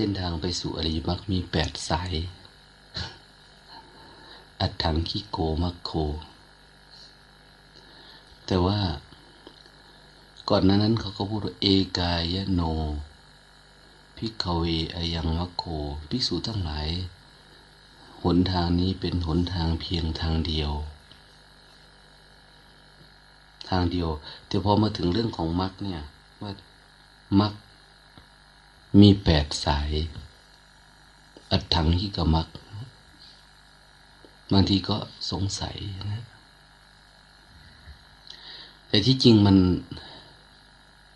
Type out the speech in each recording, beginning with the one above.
เส้นทางไปสู่อริยมรรคมีแปดสาย อัดถังคิโกมัคโค แต่ว่าก่อนนั้นเขาก็พูดว่าเอกายโนพิกเวอายังมัคโคภิกษุทั้งหลาย หนทางนี้เป็นหนทางเพียงทางเดียว ทางเดียว แต่พอมาถึงเรื่องของมรรคเนี่ยว่ามรรค มีแปดสาย อัดถังฮิกมรรคบางทีก็สงสัยนะ แต่ที่จริงมัน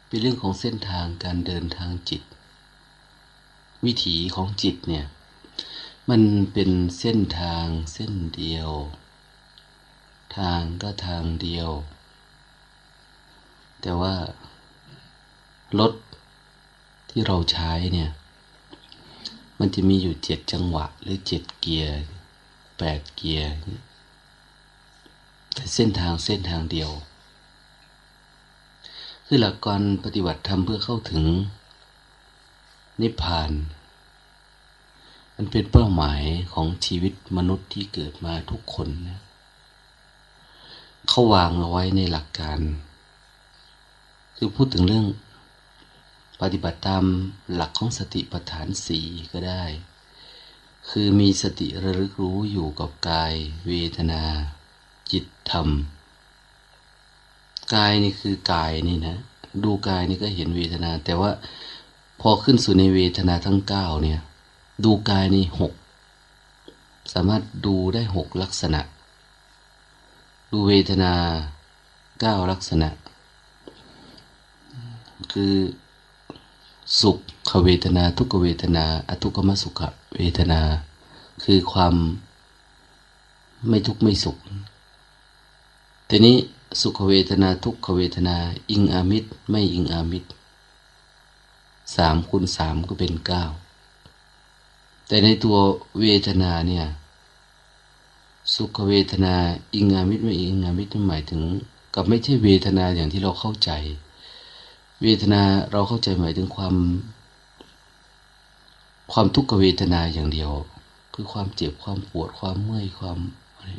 เป็นเรื่องของเส้นทางการเดินทางจิต วิถีของจิตเนี่ย มันเป็นเส้นทางเส้นเดียว ทางก็ทางเดียว แต่ว่ารถ ที่เราใช้เนี่ย มันจะมีอยู่เจ็ดจังหวะ หรือเจ็ดเกียร์แปดเกียร์แต่เส้นทางเส้นทางเดียว คือหลักการปฏิบัติธรรมเพื่อเข้าถึง นิพพาน มันเป็นเป้าหมายของชีวิตมนุษย์ที่เกิดมาทุกคนนะเขาวางเอาไว้ในหลักการ คือพูดถึงเรื่อง ปฏิบัติตามหลักของสติปัฏฐานสีก็ได้ คือมีสติระลึกรู้อยู่กับกาย เวทนา จิตธรรม กายนี่คือกายนี่นะ ดูกายนี่ก็เห็นเวทนา แต่ว่าพอขึ้นสู่ในเวทนาทั้งเก้าเนี่ย ดูกายนี่หกสามารถดูได้หกลักษณะ ดูเวทนาเก้าลักษณะ คือ สุขเวทนา ทุกเวทนา อทุกขมสุขเวทนา คือความไม่ทุกข์ไม่สุข ทีนี้สุขเวทนาทุกขเวทนา อิงอามิตรไม่อิงอามิตรสามคูณสามก็เป็นเก้าแต่ในตัวเวทนาเนี่ย สุขเวทนา อิงอามิตรไม่อิงอามิตรหมายถึง กับไม่ใช่เวทนาอย่างที่เราเข้าใจ เวทนาเราเข้าใจหมายถึงความ ความทุกขเวทนาอย่างเดียว คือความเจ็บความปวดความเมื่อยความอะไร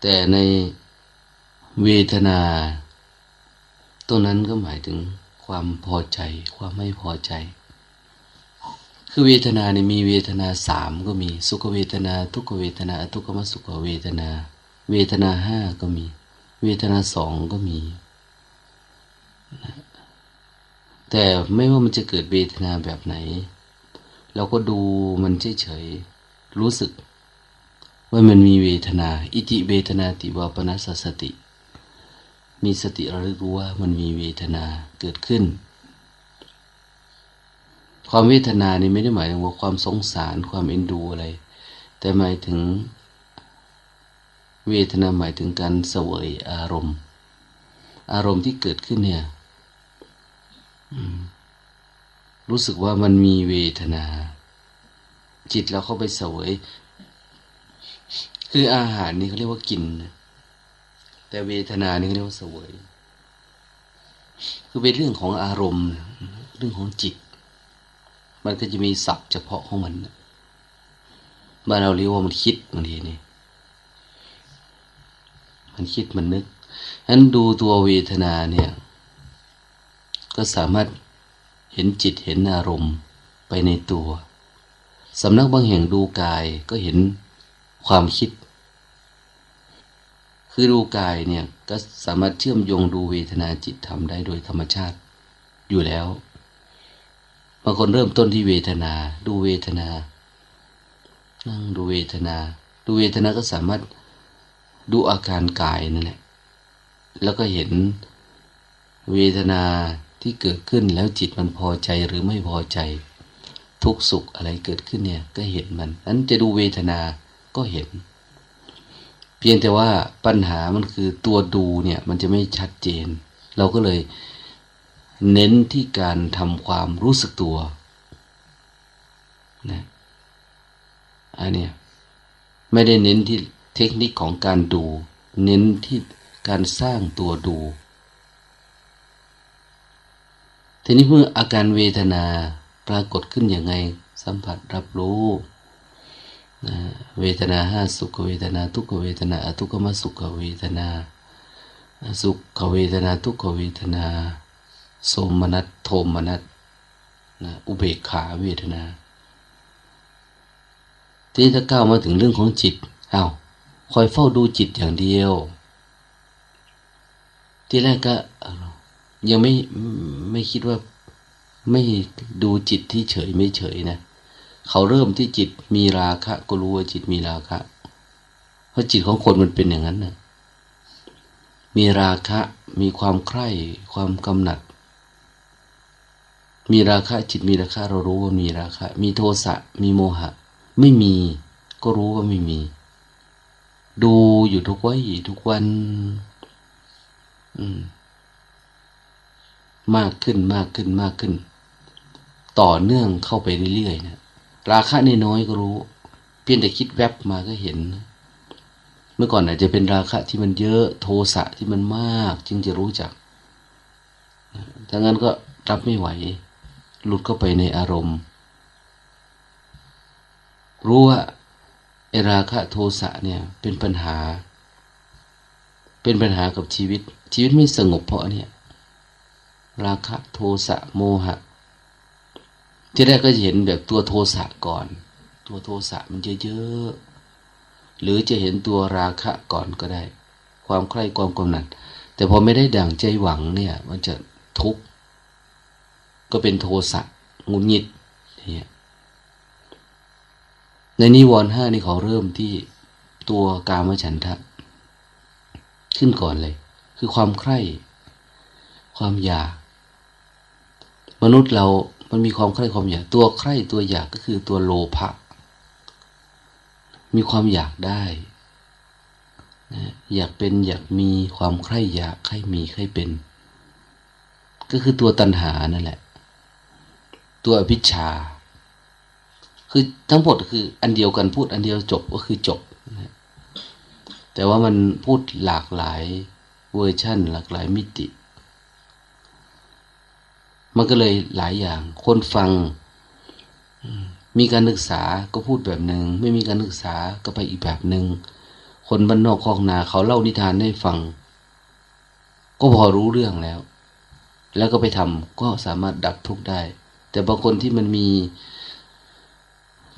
แต่ในเวทนาตรงนั้นก็หมายถึงความพอใจ ความไม่พอใจ คือเวทนาเนี่ยมีเวทนาสามก็มีสุขเวทนา ทุกขเวทนา ทุกขมสุขเวทนา เวทนาห้าก็มี เวทนาสองก็มี แต่ไม่ว่ามันจะเกิดเวทนาแบบไหน เราก็ดูมันเฉยๆรู้สึก ว่ามันมีเวทนา อิจิเวทนาติวาปนัสสติ มีสติระลึกรู้ว่ามันมีเวทนาเกิดขึ้น ความเวทนานี่ไม่ได้หมายถึงว่าความสงสารความเอ็นดูอะไร แต่หมายถึง เวทนาหมายถึงการเสวยอารมณ์ อารมณ์ที่เกิดขึ้นเนี่ย รู้สึกว่ามันมีเวทนา จิตเราเข้าไปเสวย คืออาหารนี่เขาเรียกว่ากิน แต่เวทนานี่เขาเรียกว่าเสวย คือเป็นเรื่องของอารมณ์ เรื่องของจิต มันก็จะมีศัพท์เฉพาะของมันบ้านเราเรียกว่ามันคิดบางทีนี่มันคิดมันนึกฉะนั้นดูตัวเวทนาเนี่ย ก็สามารถเห็นจิตเห็นอารมณ์ไปในตัว สำนักบางแห่งดูกายก็เห็นความคิด คือดูกายเนี่ยก็สามารถเชื่อมโยงดูเวทนาจิตทำได้โดยธรรมชาติอยู่แล้วบางคนเริ่มต้นที่เวทนา ดูเวทนา นั่งดูเวทนา ดูเวทนาก็สามารถดูอาการกายนั่นแหละแล้วก็เห็นเวทนา ที่เกิดขึ้นแล้วจิตมันพอใจหรือไม่พอใจ ทุกสุขอะไรเกิดขึ้นเนี่ยก็เห็นมันนั้นจะดูเวทนาก็เห็น เพียงแต่ว่าปัญหามันคือตัวดูเนี่ยมันจะไม่ชัดเจน เราก็เลยเน้นที่การทำความรู้สึกตัวนะอันเนี้ยไม่ได้เน้นที่เทคนิคของการดู เน้นที่การสร้างตัวดู ทีนี้เมื่ออาการเวทนาปรากฏขึ้นอย่างไง สัมผัสรับรู้นะเวทนาห้าสุขเวทนา ทุกขเวทนาอทุกขมสุขเวทนา สุขเวทนา ทุกขเวทนา โสมนัสโทมนัสนะอุเบกขาเวทนา ที่ถ้าก้าวมาถึงเรื่องของจิตอา้าวคอยเฝ้าดูจิตอย่างเดียว ที่แรกก็ ยังไม่ไม่คิดว่าไม่ดูจิตที่เฉยไม่เฉยนะ เขาเริ่มที่จิตมีราคะก็รู้ว่าจิตมีราคะ เพราะจิตของคนมันเป็นอย่างนั้นนะมีราคะมีความใคร่ความกำหนัด มีราคะจิตมีราคะเรารู้ว่ามีราคะ มีโทสะมีโมหะ ไม่มีก็รู้ว่าไม่มี ดูอยู่ทุกวันทุกวัน อืม มากขึ้นมากขึ้นมากขึ้น ต่อเนื่องเข้าไปเรื่อยๆนะราคาในน้อยก็รู้ เพียงแต่คิดแวบมาก็เห็น เมื่อก่อนอาจจะเป็นราคะที่มันเยอะโทสะที่มันมาก จึงจะรู้จักถ้างั้นก็รับไม่ไหว หลุดเข้าไปในอารมณ์ รู้ว่าไอราคะโทสะเนี่ยเป็นปัญหา เป็นปัญหากับชีวิต ชีวิตไม่สงบเพราะเนี่ย ราคะโทสะโมหะ ที่แรกก็จะเห็นแบบตัวโทสะก่อน ตัวโทสะมันเยอะๆหรือจะเห็นตัวราคะก่อนก็ได้ ความใคร่ความกำหนัด แต่พอไม่ได้ดั่งใจหวังเนี่ย มันจะทุกข์ก็เป็นโทสะงุนงิดเนี่ยในนิวรณ์ห้านี่เขาเริ่มที่ตัวกามฉันทะ ขึ้นก่อนเลย คือความใคร่ ความอยาก มนุษย์เรามันมีความใคร่ความอยากตัวใคร่ตัวอยากก็คือตัวโลภะมีความอยากได้นะอยากเป็นอยากมีความใคร่อยากใคร่มีใคร่เป็น ก็คือตัวตัณหานั่นแหละ ตัวอภิชา คือทั้งหมดคืออันเดียวกันพูดอันเดียวจบก็คือจบนะแต่ว่ามันพูดหลากหลายเวอร์ชั่น หลากหลายมิติ มันก็เลยหลายอย่าง คนฟัง มีการศึกษาก็พูดแบบหนึ่งไม่มีการศึกษาก็ไปอีกแบบหนึ่งคนบ้านนอกคลองนาเขาเล่านิทานให้ฟัง ก็พอรู้เรื่องแล้ว แล้วก็ไปทำก็สามารถดับทุกข์ได้ แต่บางคนที่มันมี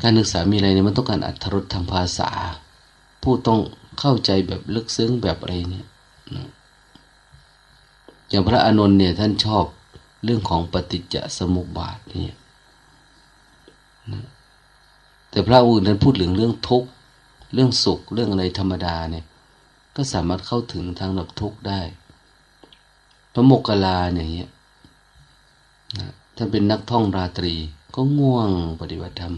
การศึกษามีอะไรเนี่ยมันต้องการอัธรสทางภาษา ผู้ต้องเข้าใจแบบลึกซึ้งแบบอะไรเนี่ยอย่างพระอานนท์เนี่ยท่านชอบ เรื่องของปฏิจจสมุปบาทเนี่ยแต่พระอื่นท่านพูดถึงเรื่องทุกข์เรื่องสุขเรื่องอะไรธรรมดาเนี่ยก็สามารถเข้าถึงทางดับทุกข์ได้ พระโมกขลาเนี่ยท่านเป็นนักท่องราตรีก็ง่วงปฏิบัติธรรม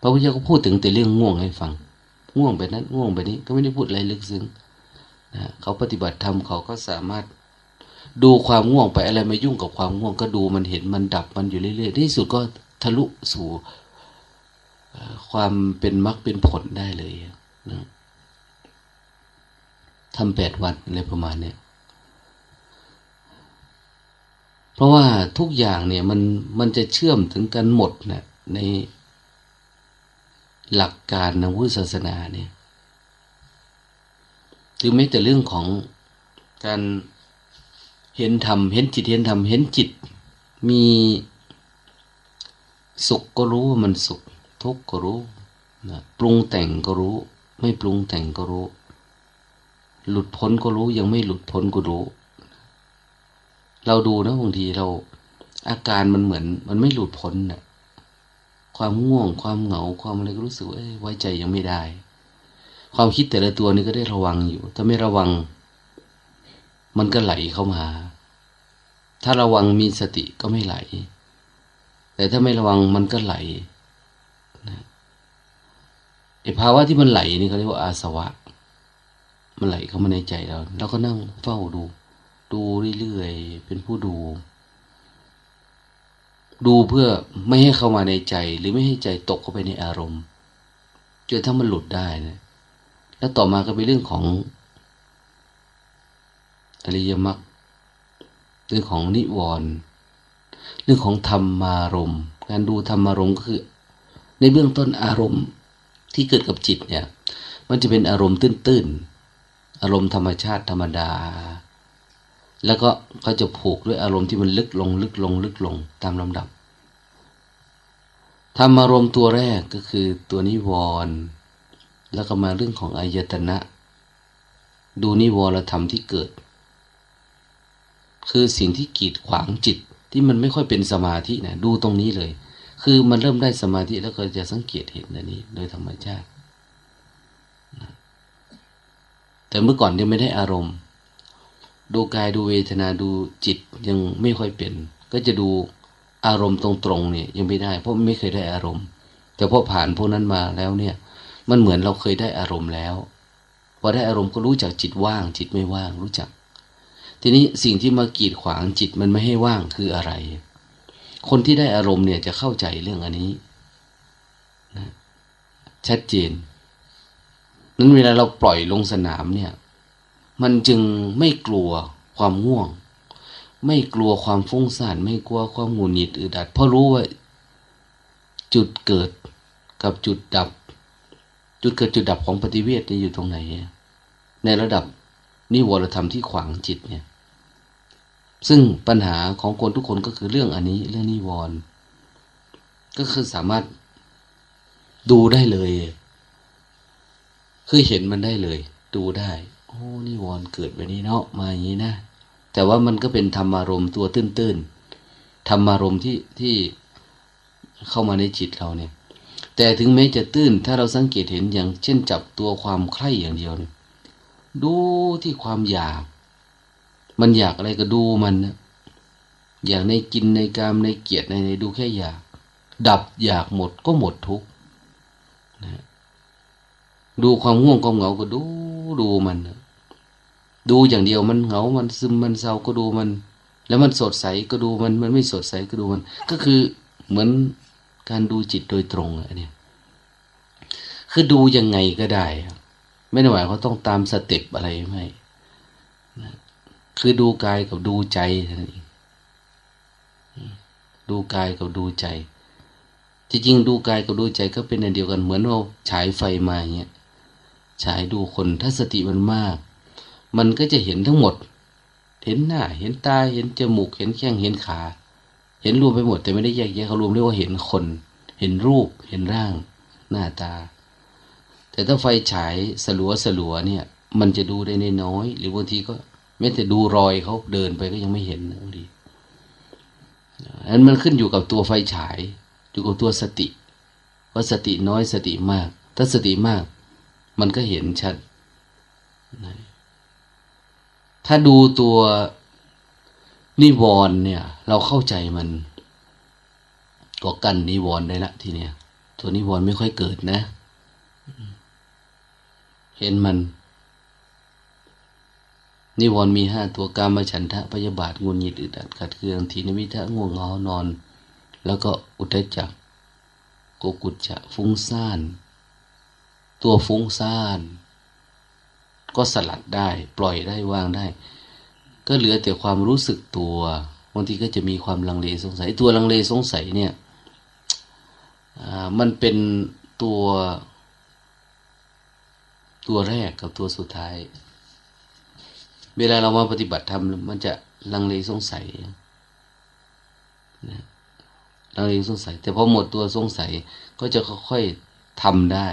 พระพุทธเจ้าก็พูดถึงแต่เรื่องง่วงให้ฟัง ง่วงไปนั้นง่วงไปนี้ก็ไม่ได้พูดอะไรลึกซึ้งนะเขาปฏิบัติธรรมเขาก็สามารถ ดูความง่วงไปอะไรมายุ่งกับความง่วง ก็ดูมันเห็นมันดับมันอยู่เรื่อยๆที่สุดก็ทะลุสู่ความเป็นมรรคเป็นผลได้เลยนะทำแปดวันอะไรประมาณเนี้ยเพราะว่าทุกอย่างเนี่ยมันมันจะเชื่อมถึงกันหมดนะในหลักการในพุทธศาสนาเนี่ยหรือไม่แต่เรื่องของการ เห็นธรรมเห็นจิตเห็นธรรมเห็นจิต มีสุขก็รู้ว่ามันสุข ทุกข์ก็รู้นะปรุงแต่งก็รู้ ไม่ปรุงแต่งก็รู้ หลุดพ้นก็รู้ยังไม่หลุดพ้นก็รู้ เราดูนะบางทีเรา อาการมันเหมือน มันไม่หลุดพ้นนะ่ยความง่วงความเหงาความอะไรก็รู้สึกว่าไว้ใจยังไม่ได้ ความคิดแต่ละตัวนี่ก็ได้ระวังอยู่ ถ้าไม่ระวัง มันก็ไหลเข้ามา ถ้าระวังมีสติก็ไม่ไหล แต่ถ้าไม่ระวังมันก็ไหลนะไอภาวะที่มันไหลนี่เขาเรียกว่าอาสวะ มันไหลเข้ามาในใจเราเราก็นั่งเฝ้าดู ดูเรื่อยๆ เป็นผู้ดู ดูเพื่อไม่ให้เข้ามาในใจ หรือไม่ให้ใจตกเข้าไปในอารมณ์จนถ้ามันหลุดได้นะ แล้วต่อมาก็เป็นเรื่องของ อริยมรรคเรื่องของนิวรณ์เรื่องของธรรมารมการดูธรรมารมก็คือ ในเบื้องต้นอารมณ์ที่เกิดกับจิตเนี่ย มันจะเป็นอารมณ์ตื้นๆ อารมณ์ธรรมชาติธรรมดา แล้วก็เขาจะผูกด้วยอารมณ์ที่มันลึกลงลึกลงลึกลงตามลำดับธรรมารมณ์ตัวแรกก็คือตัวนิวรณ์แล้วก็มาเรื่องของอายตนะ ดูนิวรธรรมที่เกิด คือสิ่งที่กีดขวางจิตที่มันไม่ค่อยเป็นสมาธินะดูตรงนี้เลย คือมันเริ่มได้สมาธิแล้วก็จะสังเกตเห็นอันนี้ โดยธรรมชาติ แต่เมื่อก่อนยังไม่ได้อารมณ์ ดูกายดูเวทนาดูจิตยังไม่ค่อยเป็น ก็จะดูอารมณ์ตรงๆเนี่ยยังไม่ได้ เพราะไม่เคยได้อารมณ์ แต่พอผ่านพวกนั้นมาแล้วเนี่ย มันเหมือนเราเคยได้อารมณ์แล้วพอได้อารมณ์ก็รู้จักจิตว่าง จิตไม่ว่างรู้จัก ทีนี้สิ่งที่มากีดขวางจิตมันไม่ให้ว่างคืออะไร คนที่ได้อารมณ์เนี่ยจะเข้าใจเรื่องอันนี้นะชัดเจน นั้นเวลาเราปล่อยลงสนามเนี่ย มันจึงไม่กลัวความง่วง ไม่กลัวความฟุ้งซ่านไม่กลัวความหงุดหงิดอึดอัดเพราะรู้ว่า จุดเกิดกับจุดดับ จุดเกิดจุดดับของปฏิเวทนี่อยู่ตรงไหน ในระดับนิวรธรรมที่ขวางจิตเนี่ย ซึ่งปัญหาของคนทุกคนก็คือเรื่องอันนี้เรื่องนิวรณ์ก็คือสามารถดูได้เลย คือเห็นมันได้เลย ดูได้ โอ้นิวรณ์เกิดแบบนี้เนาะมาอย่างนี้นะ แต่ว่ามันก็เป็นธรรมารมณ์ตัวตื้นๆธรรมารมณ์ที่ที่เข้ามาในจิตเราเนี่ย แต่ถึงแม้จะตื้น ถ้าเราสังเกตเห็นอย่างเช่นจับตัวความใคร่อย่างเดียวเนี่ยดูที่ความอยาก มันอยากอะไรก็ดูมันนะอยากในกินในกามในเกียรติในในดูแค่อยาก ดับอยากหมดก็หมดทุกนะดูความง่วงความเหงาก็ดูดูมันนะดูอย่างเดียวมันเหงา มันซึมมันเศร้าก็ดูมัน แล้วมันสดใสก็ดูมัน มันไม่สดใสก็ดูมัน ก็คือเหมือนการดูจิตโดยตรงอะเนี่ยคือดูยังไงก็ได้ ไม่ได้หมายเขาต้องตามสเต็ปอะไรไม่ คือดูกายกับดูใจนั่นเองดูกายกับดูใจ จริงๆดูกายกับดูใจก็เป็นอันเดียวกันเหมือนเราฉายไฟมาอย่างเงี้ยฉายดูคนถ้าสติมันมาก มันก็จะเห็นทั้งหมด เห็นหน้า เห็นตาเห็นจมูก เห็นแข้งเห็นขา เห็นรวมไปหมดแต่ไม่ได้แยกแยะเขารวมเรียกว่าเห็นคน เห็นรูปเห็นร่าง หน้าตา แต่ถ้าไฟฉายสลัวสลัวเนี่ย มันจะดูได้น้อย หรือบางทีก็ ม้แต่ดูรอยเขาเดินไปก็ยังไม่เห็นนะบางทีนั้นมันขึ้นอยู่กับตัวไฟฉาย อยู่กับตัวสติ ว่าสติน้อยสติมาก ถ้าสติมาก มันก็เห็นชัด ถ้าดูตัวนิวรณ์เนี่ย เราเข้าใจมันก็กันนิวรณ์ได้ละทีเนี้ยตัวนิวรณ์ไม่ค่อยเกิดนะ เห็นมัน นิวรณ์มีห้าตัวกามฉันทะพยาบาทงุนหิดอึดอัดขัดเคืองทีนมิทะง่วงเหงานอน แล้วก็อุทจักโกกุจจะฟุ้งซ่าน ตัวฟุ้งซ่าน ก็สลัดได้ ปล่อยได้วางได้ ก็เหลือแต่ความรู้สึกตัวบางทีก็จะมีความลังเลสงสัย ตัวลังเลสงสัยเนี่ยมันเป็นตัวตัวแรกกับตัวสุดท้าย เวลาเรามาปฏิบัติธรรมมันจะลังเลสงสัยนะลังเลสงสัย แต่พอหมดตัวสงสัยก็จะค่อยๆทำได้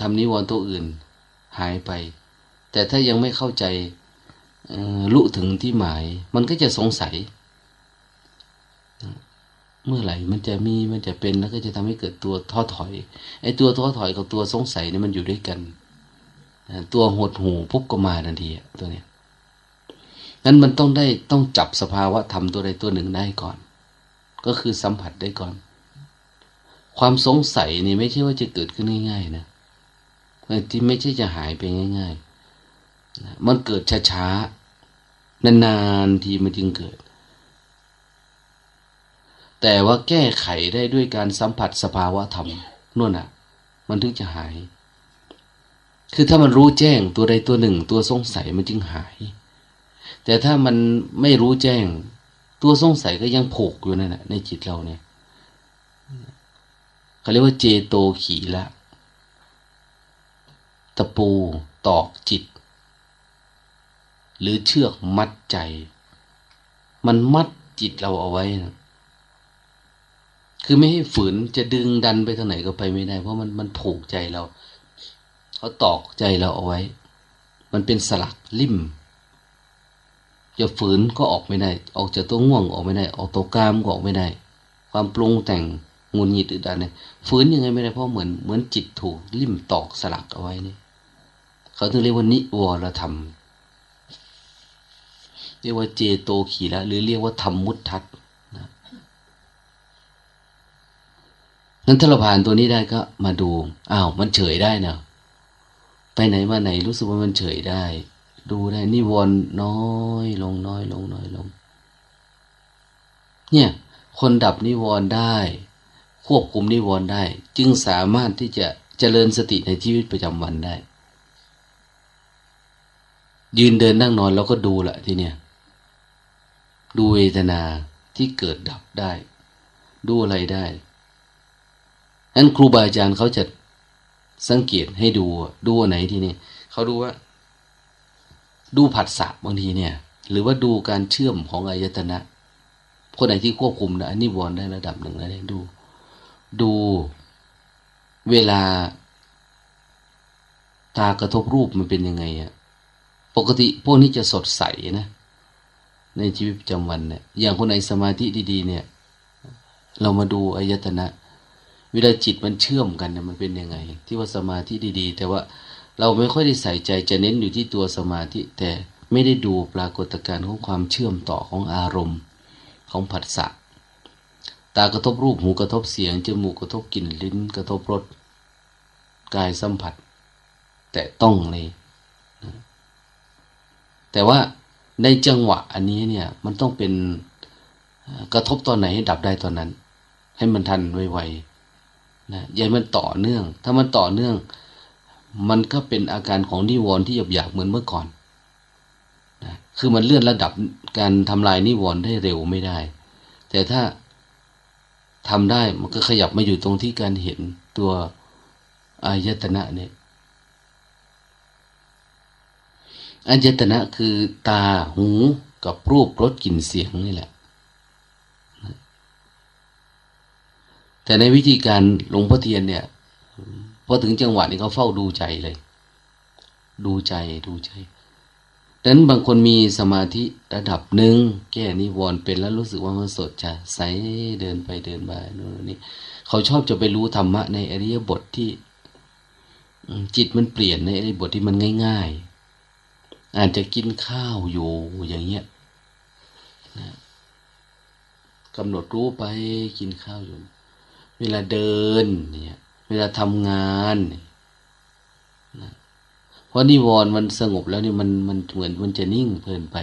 ทำนิวรณ์ตัวอื่นหายไป แต่ถ้ายังไม่เข้าใจลุถึงที่หมาย มันก็จะสงสัย เมื่อไหร่มันจะมีมันจะเป็นแล้วก็จะทำให้เกิดตัวท้อถอยไอ้ตัวท้อถอยกับตัวสงสัยเนี่ยมันอยู่ด้วยกัน ตัวหดหูปุ๊บก็มาทันทีตัวเนี้ยนั้นมันต้องได้ต้องจับสภาวะธรรมตัวใดตัวหนึ่งได้ก่อน ก็คือสัมผัสได้ก่อน ความสงสัยนี่ไม่ใช่ว่าจะเกิดขึ้นง่ายๆนะที่ไม่ใช่จะหายไปง่าย ๆ มันเกิดช้าๆนานๆทีมันจึงเกิด แต่ว่าแก้ไขได้ด้วยการสัมผัสสภาวะธรรมนู่นน่ะ มันถึงจะหาย คือถ้ามันรู้แจ้งตัวใดตัวหนึ่ง ตัวสงสัยมันจึงหาย แต่ถ้ามันไม่รู้แจ้ง ตัวสงสัยก็ยังผูกอยู่นั่นแหละในจิตเราเนี่ยเขาเรียกว่าเจโตขีละตะปูตอกจิต หรือเชือกมัดใจ มันมัดจิตเราเอาไว้นะคือไม่ให้ฝืนจะดึงดันไปทางไหนก็ไปไม่ได้ เพราะมันมันผูกใจเรา เขาตอกใจเราเอาไว้ มันเป็นสลักลิ่มจะฝืนก็ออกไม่ได้ ออกจากตัวง่วงออกไม่ได้ ออกตัวกามก็ออกไม่ได้ ความปรุงแต่งงุนหงิดอึดอัดเนี่ยฝืนยังไงไม่ได้เพราะเหมือนเหมือนจิตถูกลิ่มตอกสลักเอาไว้นี่เขาถึงเรียกว่านิวรธรรม เรียกว่าเจโตขีละหรือเรียกว่าธรรมมุตทัตนะนั้นถ้าเราผ่านตัวนี้ได้ก็มาดู อ้าว มันเฉยได้เนาะ ไปไหนมาไหนรู้สึกว่ามันเฉยได้ ดูได้นิวรณ์น้อยลงน้อยลงน้อยลง เนี่ย คนดับนิวรณ์ได้ ควบคุมนิวรณ์ได้ จึงสามารถที่จะเจริญสติในชีวิตประจำวันได้ ยืนเดินนั่งนอนเราก็ดูแหละทีเนี้ยดูเวทนาที่เกิดดับได้ ดูอะไรได้นั้นครูบาอาจารย์เขาจะ สังเกตให้ดูดูไหนทีนี้เขาดูว่า ดูผัสสะบางทีเนี่ย หรือว่าดูการเชื่อมของอายตนะ คนไหนที่ควบคุมนะนิวรณ์ได้ระดับหนึ่งแล้วเนี่ยดู ดูเวลา ตากระทบรูปมันเป็นยังไงอะปกติพวกนี้จะสดใสนะ ในชีวิตประจำวันเนี่ยอย่างคนไหนสมาธิดี ๆ เนี่ย เรามาดูอายตนะ เวลาจิตมันเชื่อมกันเนี่ยมันเป็นยังไง ที่ว่าสมาธิดีๆ แต่ว่าเราไม่ค่อยได้ใส่ใจจะเน้นอยู่ที่ตัวสมาธิ แต่ไม่ได้ดูปรากฏการณ์ของความเชื่อมต่อของอารมณ์ของผัสสะตากระทบรูปหูกระทบเสียงจมูกกระทบกลิ่นลิ้นกระทบรสกายสัมผัส แต่ต้องเลยแต่ว่าในจังหวะอันนี้เนี่ยมันต้องเป็นกระทบตอนไหนให้ดับได้ตอนนั้น ให้มันทันไวๆ นะอย่ามันต่อเนื่อง ถ้ามันต่อเนื่อง มันก็เป็นอาการของนิวรณ์ที่หยาบหยาบเหมือนเมื่อก่อนนะคือมันเลื่อนระดับการทำลายนิวรณ์ได้เร็วไม่ได้ แต่ถ้าทำได้มันก็ขยับมาอยู่ตรงที่การเห็นตัวอายตนะเนี่ยอายตนะคือตาหูกับรูปรสกลิ่นเสียงนี่แหละ แต่ในวิธีการหลวงพ่อเทียนเนี่ยพอถึงจังหวะนี้เขาเฝ้าดูใจเลย ดูใจดูใจดังนั้นบางคนมีสมาธิระดับหนึ่งแก้นิวรณ์เป็นแล้วรู้สึกว่ามันสดจะใสเดินไปเดินมาโน่นนี่เขาชอบจะไปรู้ธรรมะในอริยบทที่จิตมันเปลี่ยนในอริยบทที่มันง่าย ๆ อาจจะกินข้าวอยู่อย่างเงี้ยนะกำหนดรู้ไปกินข้าวอยู่ เวลาเดินเนี่ยเวลาทำงานนะเพราะนิวรณ์มันสงบแล้วนี่มันมันเหมือนมันจะนิ่งเพลินไป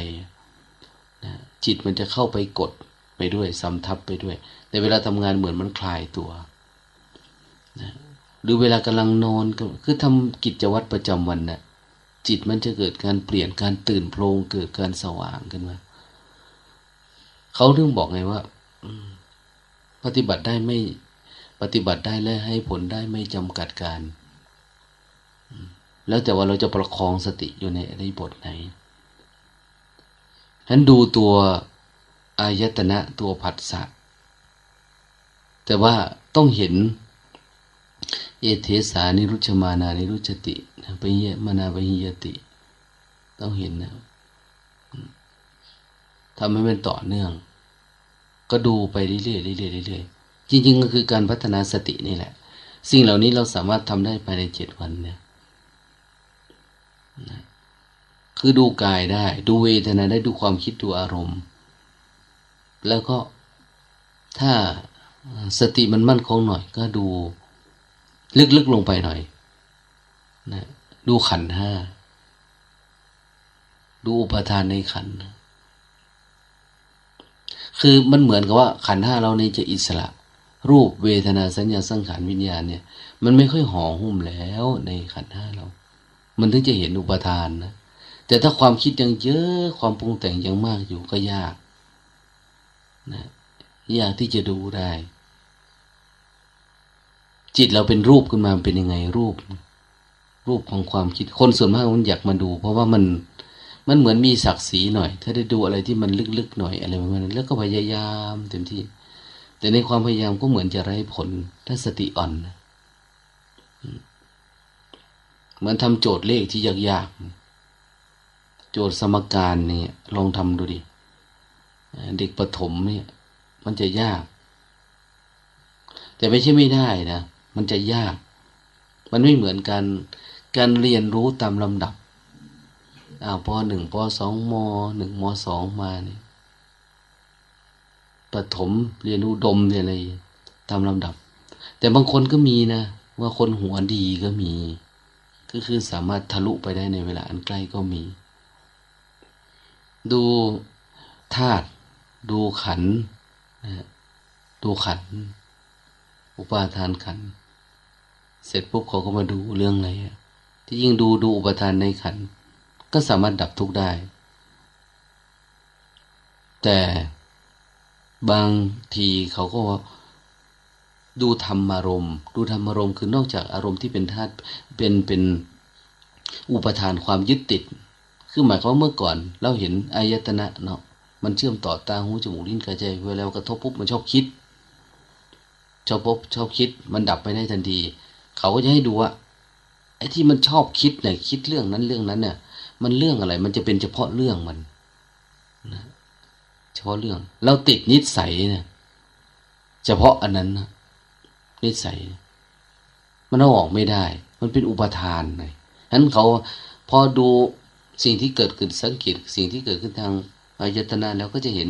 นะจิตมันจะเข้าไปกดไปด้วยซ้ำทับไปด้วย แต่เวลาทำงานเหมือนมันคลายตัวนะหรือเวลากำลังนอนคือทำกิจวัตรประจำวันนะ่ะจิตมันจะเกิดการเปลี่ยนการตื่นโพลงเกิดการสว่างขึ้นมาเขาถึงบอกไงว่าปฏิบัติได้ไม่ ปฏิบัติได้และให้ผลได้ไม่จำกัดการ แล้วแต่ว่าเราจะประคองสติอยู่ในอริบทไหนฉะนั้นดูตัวอายตนะตัวผัสสะแต่ว่าต้องเห็น เอตฺเถสานิรุชฺฌมานานิรุชฺฌติปหียมานาปหียติ ต้องเห็นนะทำให้มันต่อเนื่อง ก็ดูไปเรื่อยๆเรื่อยๆเรื่อยๆ จริง ๆ ก็คือการพัฒนาสตินี่แหละ สิ่งเหล่านี้เราสามารถทำได้ภายในเจ็ดวันเนี่ยคือดูกายได้ ดูเวทนาได้ดูความคิดดูอารมณ์ แล้วก็ถ้าสติมันมั่นคงหน่อย ก็ดูลึกๆลงไปหน่อยนะดูขันห้า ดูอุปทานในขัน คือมันเหมือนกับว่าขันห้าเรานี่จะอิสระ รูปเวทนาสัญญาสังขารวิญญาณเนี่ย มันไม่ค่อยห่อหุ้มแล้วในขันห้าเรา มันถึงจะเห็นอุปทานนะ แต่ถ้าความคิดยังเยอะความปรุงแต่งยังมากอยู่ก็ยากนะยากที่จะดูได้ จิตเราเป็นรูปขึ้นมาเป็นยังไงรูป รูปของความคิดคนส่วนมากมันอยากมาดู เพราะว่ามันมันเหมือนมีศักดิ์ศรีหน่อย ถ้าได้ดูอะไรที่มันลึกๆหน่อยอะไรประมาณนั้นแล้วก็พยายามเต็มที่ แต่ในความพยายามก็เหมือนจะไร้ผล ถ้าสติอ่อนเหมือนทำโจทย์เลขที่ยากๆ โจทย์สมการเนี่ย ลองทำดูดิ เด็กประถมเนี่ย มันจะยาก แต่ไม่ใช่ไม่ได้นะ มันจะยาก มันไม่เหมือนการการเรียนรู้ตามลำดับอ้าวปหนึ่งปสองมหนึ่งมสองมาเนี่ย ปฐมเรียนรู้ดมเรียนอะไรตามลำดับ แต่บางคนก็มีนะ ว่าคนหัวดีก็มี ก็คือสามารถทะลุไปได้ในเวลาอันใกล้ก็มี ดูธาตุดูขันนะดูขัน อุปาทานขัน เสร็จปุ๊บเขาก็มาดูเรื่องอะไรที่ยิ่งดูดูอุปทานในขัน ก็สามารถดับทุกข์ได้ แต่ บางทีเขาก็ดูธรรมารมณ์ดูธรรมารมณ์คือนอกจากอารมณ์ที่เป็นธาตุเป็นเป็นอุปทานความยึดติด คือหมายความว่าเมื่อก่อนเราเห็นอายตนะเนาะมันเชื่อมต่อตาหูจมูกลิ้นกายใจเวลากระทบปุ๊บมันชอบคิด ชอบพบชอบคิดมันดับไปได้ทันที เขาก็จะให้ดูว่าไอ้ที่มันชอบคิดเนี่ยคิดเรื่องนั้นเรื่องนั้นเนี่ยมันเรื่องอะไร มันจะเป็นเฉพาะเรื่องมันนะ เฉพาะเรื่อง เราติดนิสัยเนี่ยเฉพาะอันนั้นนะนิสัย มันเอาออกไม่ได้ มันเป็นอุปทานเลยฉะนั้นเขาพอดูสิ่งที่เกิดขึ้นสังเกตสิ่งที่เกิดขึ้นทางอายตนะแล้วก็จะเห็น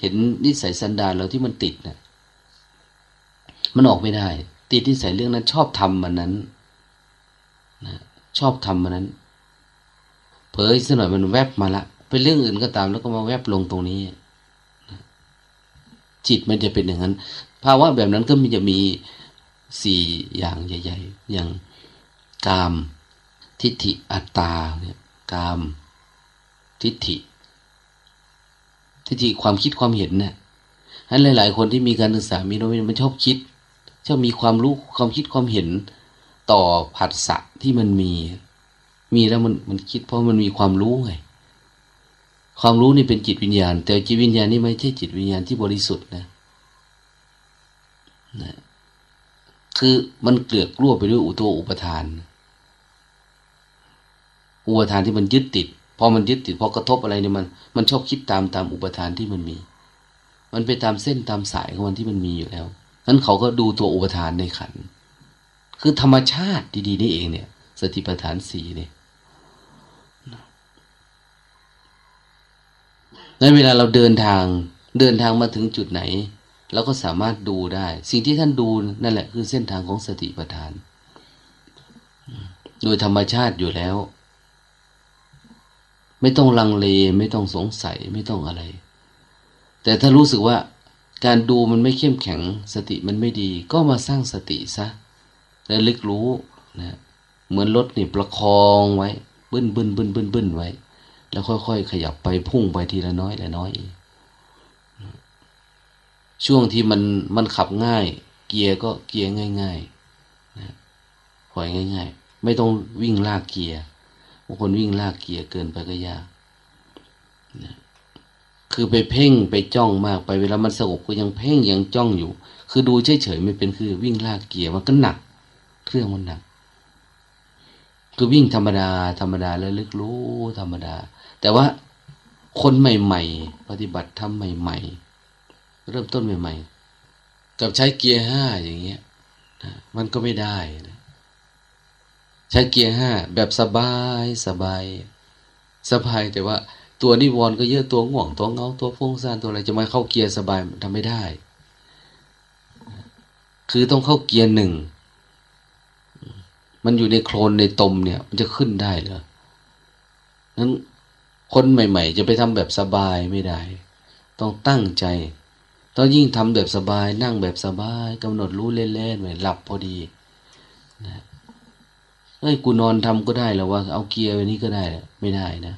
เห็นนิสัยสันดานเราที่มันติดนะมันออกไม่ได้ ติดนิสัยเรื่องนั้น ชอบทำมันนั้นนะชอบทำมันนั้น เผยสักหน่อยมันแวบมาละเป็นเรื่องอื่นก็ตามแล้วก็มาแวบลงตรงนี้ จิตมันจะเป็นอย่างนั้น ภาวะแบบนั้นก็มีจะมีสี่อย่างใหญ่ ๆ อย่างกาม ทิฏฐิอัตตาเนี่ยกาม ทิฏฐิ ทิฏฐิความคิดความเห็นเนี่ยฉะนั้นหลาย ๆ คนที่มีการศึกษามีโน้มันชอบคิดชอบมีความรู้ความคิดความเห็นต่อผัสสะที่มันมี มีแล้วมันมันคิดเพราะมันมีความรู้ไง ความรู้นี่เป็นจิตวิญญาณ แต่จิตวิญญาณนี่ไม่ใช่จิตวิญญาณที่บริสุทธิ์นะนะคือมันเกลือกกลัวไปด้วยอุตัวอุปทาน อุปทานที่มันยึดติดพอมันยึดติดพอกระทบอะไรเนี่ยมัน มันชอบคิดตามตามอุปทานที่มันมี มันไปตามเส้นตามสายของมันที่มันมีอยู่แล้วนั้นเขาก็ดูตัวอุปทานในขัน คือธรรมชาติดีๆนี่เองเนี่ย สติปัฏฐานสี่เนี่ย นั้นเวลาเราเดินทางเดินทางมาถึงจุดไหนเราก็สามารถดูได้ สิ่งที่ท่านดูนั่นแหละคือเส้นทางของสติปัฏฐาน โดยธรรมชาติอยู่แล้ว ไม่ต้องลังเลไม่ต้องสงสัยไม่ต้องอะไร แต่ถ้ารู้สึกว่าการดูมันไม่เข้มแข็งสติมันไม่ดี ก็มาสร้างสติซะและลึกรู้นะเหมือนรถนี่ประคองไว้บึ้นบึ้นบึ้นบึ้นบึ้นไว้ แล้วค่อยๆขยับไปพุ่งไปทีละน้อยละน้อย ช่วงที่มันมันขับง่าย เกียร์ก็เกียร์ง่ายๆนะปล่อยง่าย ๆ ไม่ต้องวิ่งลากเกียร์บางคนวิ่งลากเกียร์เกินไปก็ยากนะคือไปเพ่งไปจ้องมากไปเวลามันสงบก็ยังเพ่งยังจ้องอยู่ คือดูเฉยๆไม่เป็นคือวิ่งลากเกียร์มันก็หนัก เครื่องมันหนัก คือวิ่งธรรมดา ธรรมดาแล้วลึกรู้ธรรมดา แต่ว่าคนใหม่ๆ ปฏิบัติทำใหม่ ๆ เริ่มต้นใหม่ ๆ กับใช้เกียร์ห้าอย่างเงี้ยมันก็ไม่ได้นะใช้เกียร์ห้าแบบสบายสบายสบายแต่ว่าตัวนิวรณ์ก็เยอะตัวง่วงตัวเงาตัวฟุ้งซ่านตัวอะไรจะมาเข้าเกียร์สบายทำไม่ได้ คือต้องเข้าเกียร์หนึ่งมันอยู่ในโคลนในตมเนี่ย มันจะขึ้นได้เหรอนั้น คนใหม่ ๆ จะไปทำแบบสบายไม่ได้ ต้องตั้งใจ ต้องยิ่งทำแบบสบาย นั่งแบบสบายกำหนดรู้เล่นๆไว้หลับพอดีนะเอ้ยกูนอนทำก็ได้แล้วว่าเอาเกียร์ไว้นี้ก็ได้ไม่ได้นะ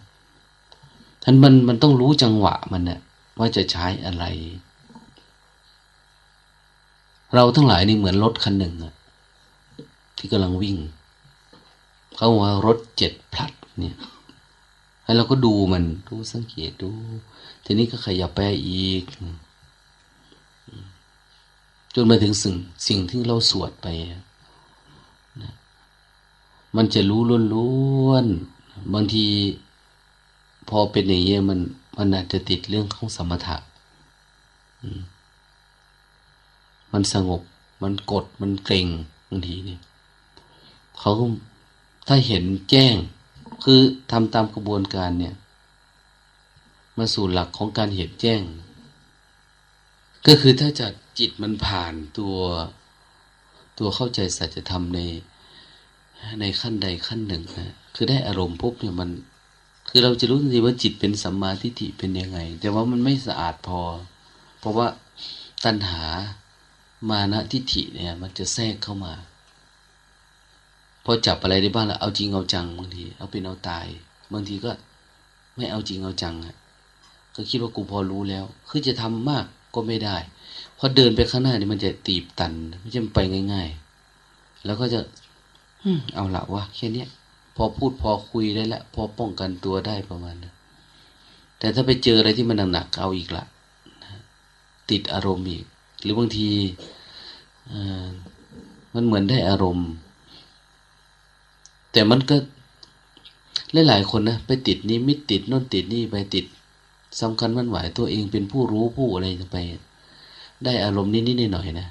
ท่านมันมันต้องรู้จังหวะมันนะว่าจะใช้อะไร เราทั้งหลายนี่เหมือนรถคันหนึ่งอะที่กำลังวิ่ง เขาว่ารถเจ็ดพลัดเนี่ย ให้เราก็ดูมันดูสังเกตดู ทีนี้ก็ขยับไปอีก จนมาถึงสิ่งสิ่งที่เราสวดไปนะมันจะรู้ล้วนๆบางทีพอเป็นอย่างเงี้ยมันมันอาจจะติดเรื่องของสมถะมันสงบ มันกด มันเกรงบางทีเนี่ยเขาถ้าเห็นแจ้ง คือทำตามกระบวนการเนี่ยมาสู่หลักของการเห็นแจ้ง ก็คือถ้าจะจิตมันผ่านตัวตัวเข้าใจสัจธรรมในในขั้นใดขั้นหนึ่งนะคือได้อารมณ์ปุ๊บเนี่ยมัน คือเราจะรู้ทันทีว่าจิตเป็นสัมมาทิฏฐิเป็นยังไง แต่ว่ามันไม่สะอาดพอ เพราะว่าตัณหามานะทิฏฐิเนี่ย มันจะแทรกเข้ามา พอจับอะไรได้บ้างแล้วเอาจริงเอาจังบางที เอาเป็นเอาตาย บางทีก็ไม่เอาจริงเอาจังอะก็คิดว่ากูพอรู้แล้ว คือจะทำมากก็ไม่ได้ เพอเดินไปข้างหน้านี่มันจะตีบตัน ไม่ใช่ไปง่าย ๆ แล้วก็จะเอาละวะแค่นี้พอพูดพอคุยได้ละพอป้องกันตัวได้ประมาณนั้นแต่ถ้าไปเจออะไรที่มันหนักๆเอาอีกละติดอารมณ์อีก หรือบางทีมันเหมือนได้อารมณ์ แต่มันก็หลายๆคนนะไปติดนี้มิติดโน่นติดนี่ไปติดสำคัญมันไหวตัวเองเป็นผู้รู้ผู้อะไรไป ได้อารมณ์นิดๆหน่อยๆนะ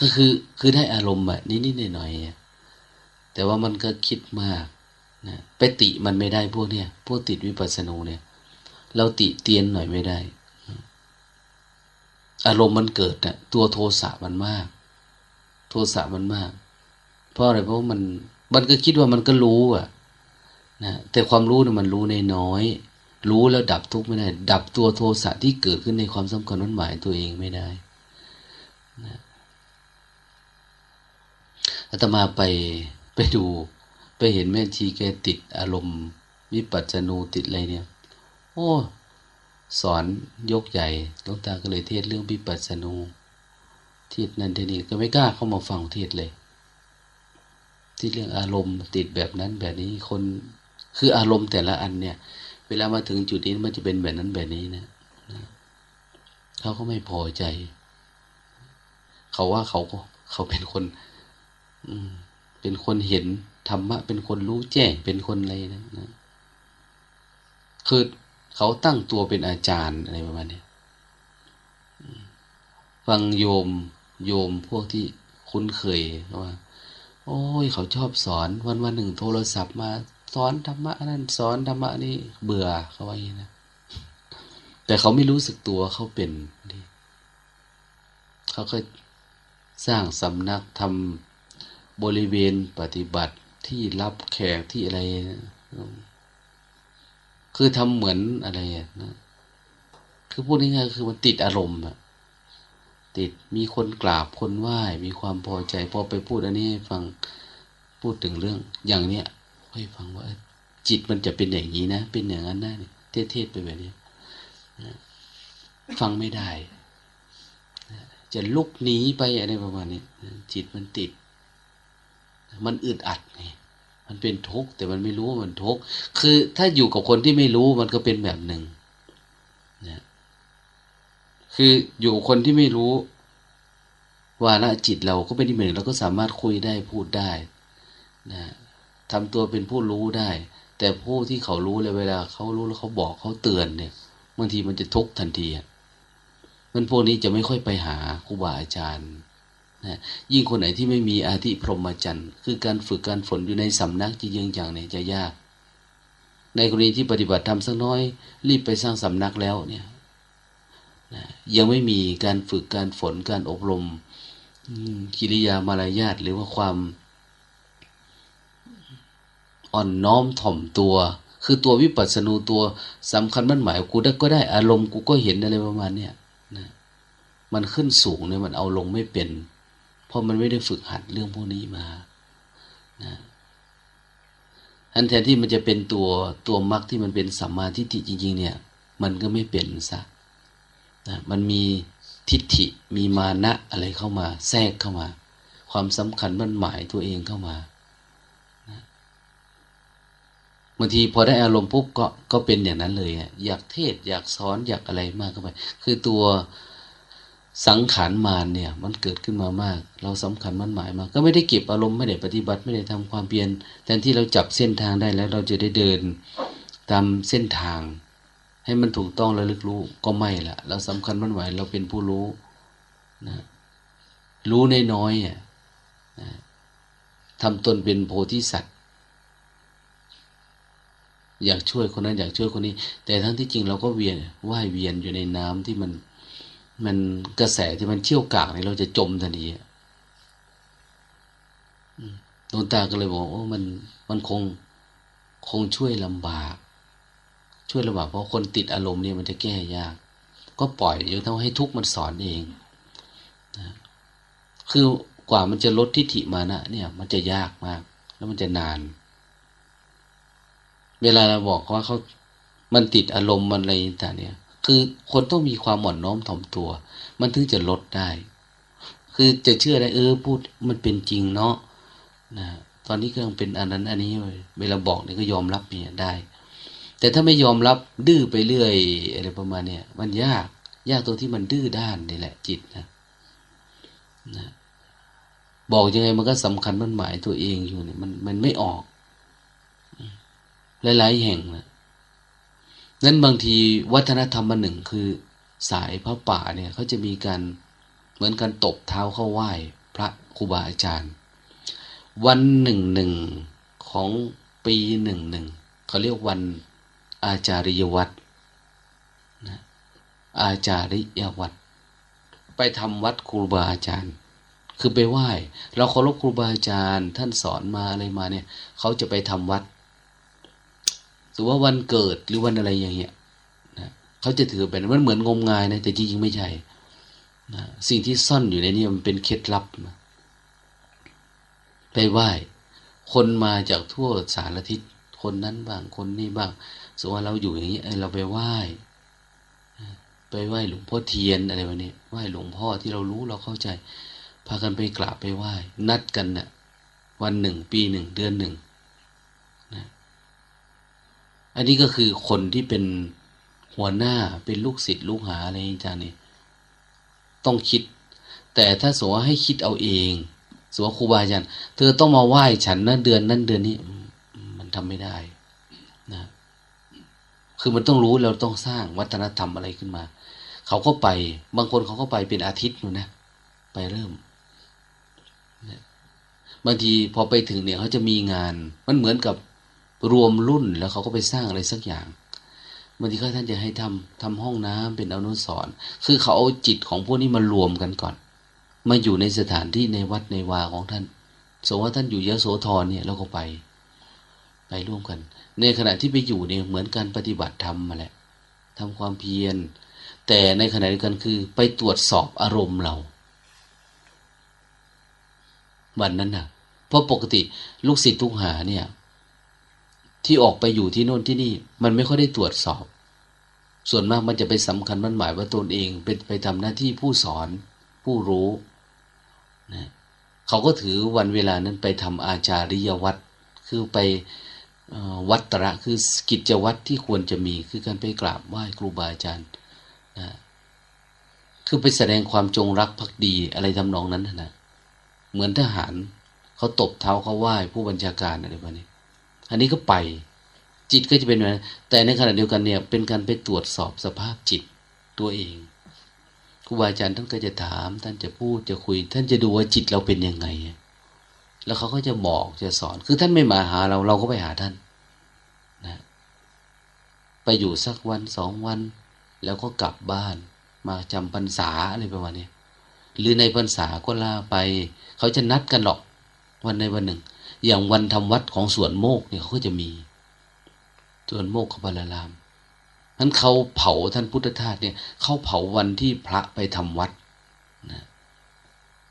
ก็คือคือได้อารมณ์แบบนิดๆหน่อยๆแต่ว่ามันก็คิดมากนะไปติมันไม่ได้พวกเนี้ยพวกติดวิปัสสนูเนี่ย เราติเตียนหน่อยไม่ได้ อารมณ์มันเกิดนะตัวโทสะมันมาก โทสะมันมาก เพราะอะไรเพราะมัน มันก็คิดว่ามันก็รู้อะนะแต่ความรู้เนี่ยมันรู้ในน้อย รู้แล้วดับทุกข์ไม่ได้ ดับตัวโทสะที่เกิดขึ้นในความสำคัญนั้นหมายตัวเองไม่ได้นะอาตมาไปไปดูไปเห็นแม่ชีแกติดอารมณ์วิปัสสนูติดอะไรเนี่ย โอ้สอนยกใหญ่ดวงตาก็เลยเทศเรื่องวิปัสสนูเทศนั่นเทนี้ก็ไม่กล้าเข้ามาฟังเทศเลย ที่เรื่องอารมณ์ติดแบบนั้นแบบนี้คนคืออารมณ์แต่ละอันเนี่ย เวลามาถึงจุดนี้มันจะเป็นแบบนั้นแบบนี้นะเขาก็ไม่พอใจ เขาว่าเขาก็เขาเป็นคน อืม เป็นคนเห็นธรรมะ เป็นคนรู้แจ้งเป็นคนอะไรนะนะคือเขาตั้งตัวเป็นอาจารย์อะไรประมาณนี้ฟังโยมโยมพวกที่คุ้นเคยว่า โอ้ย เขาชอบสอนวันวันหนึ่งโทรศัพท์มาสอนธรรมะนั่นสอนธรรมะนี่เบื่อเขาว่าอย่างนี้นะแต่เขาไม่รู้สึกตัวเขาเป็นเขาก็สร้างสำนักทำบริเวณปฏิบัติที่รับแขกที่อะไร คือทำเหมือนอะไรนะคือพูดง่ายๆคือมันติดอารมณ์อะ ติด มีคนกราบคนไหว้ มีความพอใจ พอไปพูดอันนี้ให้ฟังพูดถึงเรื่อง อย่างเนี้ยให้ฟังว่า จิตมันจะเป็นอย่างนี้นะ เป็นอย่างนั้นนะเทศๆไปแบบนี้ฟังไม่ได้จะลุกหนีไปอะไรประมาณนี้จิตมันติด มันอึดอัดไงมันเป็นทุกข์แต่มันไม่รู้ว่ามันทุกข์คือถ้าอยู่กับคนที่ไม่รู้มันก็เป็นแบบหนึ่ง คืออยู่คนที่ไม่รู้วาระจิตเราก็เป็นที่หนึ่งเราก็สามารถคุยได้พูดได้นะทำตัวเป็นผู้รู้ได้ แต่ผู้ที่เขารู้เลยเวลาเขารู้แล้วเขาบอกเขาเตือนเนี่ยบางทีมันจะทุกข์ทันทีมันพวกนี้จะไม่ค่อยไปหาครูบาอาจารย์นะยิ่งคนไหนที่ไม่มีอาธิพรหมจรรย์คือการฝึกการฝนอยู่ในสำนักจริงๆอย่างเนี่ยจะยาก ในกรณีที่ปฏิบัติทำสักน้อย รีบไปสร้างสำนักแล้วเนี่ย ยังไม่มีการฝึกการฝนการอบรมกิริยามารยาทหรือว่าความอ่อนน้อมถ่อมตัว คือตัววิปัสสนูตัวสำคัญมันหมายกูได้ก็ได้อารมณ์กูก็เห็นอะไรประมาณเนี้ยนะมันขึ้นสูงเนี่ยมันเอาลงไม่เป็น เพราะมันไม่ได้ฝึกหัดเรื่องพวกนี้มานะอันแทนที่มันจะเป็นตัวตัวมรรคที่มันเป็นสัมมาทิฏฐิจริง ๆ เนี่ย มันก็ไม่เป็นซะ นะมันมีทิฏฐิมีมานะอะไรเข้ามา แทรกเข้ามา ความสำคัญมันหมายตัวเองเข้ามาบางทีพอได้อารมณ์ปุ๊บก็ก็เป็นอย่างนั้นเลยอยากเทศอยากสอนอยากอะไรมากเข้าไป คือตัวสังขารมารเนี่ย มันเกิดขึ้นมามาก เราสำคัญมันหมายมา ก็ไม่ได้เก็บอารมณ์ไม่ได้ปฏิบัติไม่ได้ทำความเพียรแทนที่เราจับเส้นทางได้แล้วเราจะได้เดินตามเส้นทาง ให้มันถูกต้องระลึกรู้ก็ไม่ละเราสำคัญมันไหมายเราเป็นผู้รู้นะรู้ในน้อยๆอะทำตนเป็นโพธิสัตว์ อยากช่วยคนนั้นอยากช่วยคนนี้ แต่ทั้งที่จริงเราก็เวียนว่ายเวียนอยู่ในน้ำที่มันมันกระแสที่มันเชี่ยวกากนี่เราจะจมทันทีดวงตาก็เลยบอกว่ามันมันคงคงช่วยลำบาก ช่วยลำบากเพราะคนติดอารมณ์เนี่ยมันจะแก้ยาก ก็ปล่อยอยู่เท่าให้ทุกข์มันสอนเองนะคือกว่ามันจะลดทิฏฐิมานะเนี่ย มันจะยากมาก แล้วมันจะนาน เวลาเราบอกว่าเขามันติดอารมณ์มันอะไรต่างเนี่ยคือคนต้องมีความหม่อนน้อมถ่อมตัว มันถึงจะลดได้ คือจะเชื่อได้เออพูดมันเป็นจริงเนาะนะตอนนี้ก็ยังเป็นอันนั้นอันนี้เวลาบอกเนี่ยก็ยอมรับเนี่ยได้ แต่ถ้าไม่ยอมรับดื้อไปเรื่อยอะไรประมาณเนี่ยมันยาก ยากตัวที่มันดื้อด้านนี่แหละจิตนะนะบอกยังไงมันก็สำคัญมันหมายตัวเองอยู่เนี่ยมันมันไม่ออก หลาย ๆ แห่งนะนั้นบางทีวัฒนธรรมมาหนึ่งคือสายพระป่าเนี่ยเขาจะมีการเหมือนกันตบเท้าเข้าไหว้พระครูบาอาจารย์ วันหนึ่งหนึ่งของปีหนึ่งหนึ่งเขาเรียกวัน อาจาริยวัตรนะอาจาริยวัตรไปทำวัดครูบาอาจารย์ คือไปไหว้ เราเคารพครูบาอาจารย์ ท่านสอนมาอะไรมาเนี่ย เขาจะไปทำวัดสมมติว่าวันเกิดหรือวันอะไรอย่างเงี้ยนะเขาจะถือเป็นมันเหมือนงมงายนะแต่จริงๆไม่ใช่นะสิ่งที่ซ่อนอยู่ในนี้มันเป็นเคล็ดลับนะไปไหว้ คนมาจากทั่วสารทิศ คนนั้นบ้าง คนนี้บ้าง สมมติว่าเราอยู่อย่างนี้เราไปไหว้ไปไหว้หลวงพ่อเทียนอะไรแบบนี้ไหว้หลวงพ่อที่เรารู้เราเข้าใจ พากันไปกราบไปไหว้ นัดกันนะ่ะวันหนึ่งปีหนึ่งเดือนหนึ่งอันนี้ก็คือคนที่เป็นหัวหน้าเป็นลูกศิษย์ลูกหาอะไรอย่างนี้ต้องคิด แต่ถ้าสมมติให้คิดเอาเองสมมติครูบาอาจารย์เธอต้องมาไหว้ฉันนั่นเดือนนั่นเดือนนี้ มันทำไม่ได้ คือมันต้องรู้เราต้องสร้างวัฒนธรรมอะไรขึ้นมา เขาก็ไป บางคนเขาก็ไปเป็นอาทิตย์นู่นนะ ไปเริ่มบางทีพอไปถึงเนี่ยเขาจะมีงาน มันเหมือนกับรวมรุ่นแล้วเขาก็ไปสร้างอะไรสักอย่างบางทีก็ท่านจะให้ทำทำห้องน้ำเป็นอนุสรณ์คือเขาเอาจิตของพวกนี้มารวมกันก่อน มาอยู่ในสถานที่ในวัดในวาของท่านสมมติว่าท่านอยู่ยะโสธรเนี่ยเราก็ไป ไปร่วมกัน ในขณะที่ไปอยู่เนี่ยเหมือนการปฏิบัติธรรมมาแหละทำความเพียร แต่ในขณะเดียวกันคือ ไปตรวจสอบอารมณ์เรา วันนั้นน่ะ เพราะปกติลูกศิษย์ทุกหาเนี่ย ที่ออกไปอยู่ที่โน่นที่นี่ มันไม่ค่อยได้ตรวจสอบ ส่วนมากมันจะไปสำคัญมันหมายว่าตนเองเป็นไปทำหน้าที่ผู้สอน ผู้รู้นะเขาก็ถือวันเวลานั้นไปทำอาจาริยวัตรคือไป วัตระคือกิจวัตรที่ควรจะมีคือการไปกราบไหว้ครูบาอาจารย์นะคือไปแสดงความจงรักภักดีอะไรทำนองนั้นนะเหมือนทหารเขาตบเท้าเขาไหว้ผู้บัญชาการอะไรแบบนี้อันนี้ก็ไปจิตก็จะเป็นแบบนั้นแต่ในขณะเดียวกันเนี่ยเป็นการไปตรวจสอบสภาพจิตตัวเองครูบาอาจารย์ท่านก็จะถาม ท่านจะพูดจะคุย ท่านจะดูว่าจิตเราเป็นยังไง แล้วเขาก็จะบอกจะสอน คือท่านไม่มาหาเราเราก็ไปหาท่าน ไปอยู่สักวันสองวัน แล้วก็กลับบ้านมาจำพรรษาอะไรประมาณนี้หรือในพรรษาก็ลาไป เขาจะนัดกันหรอก วันในวันหนึ่ง อย่างวันทำวัดของสวนโมกเนี่ยเขาก็จะมีสวนโมกขบาลารามนั้นเขาเผาท่านพุทธทาสเนี่ยเขาเผาวันที่พระไปทำวัดนะ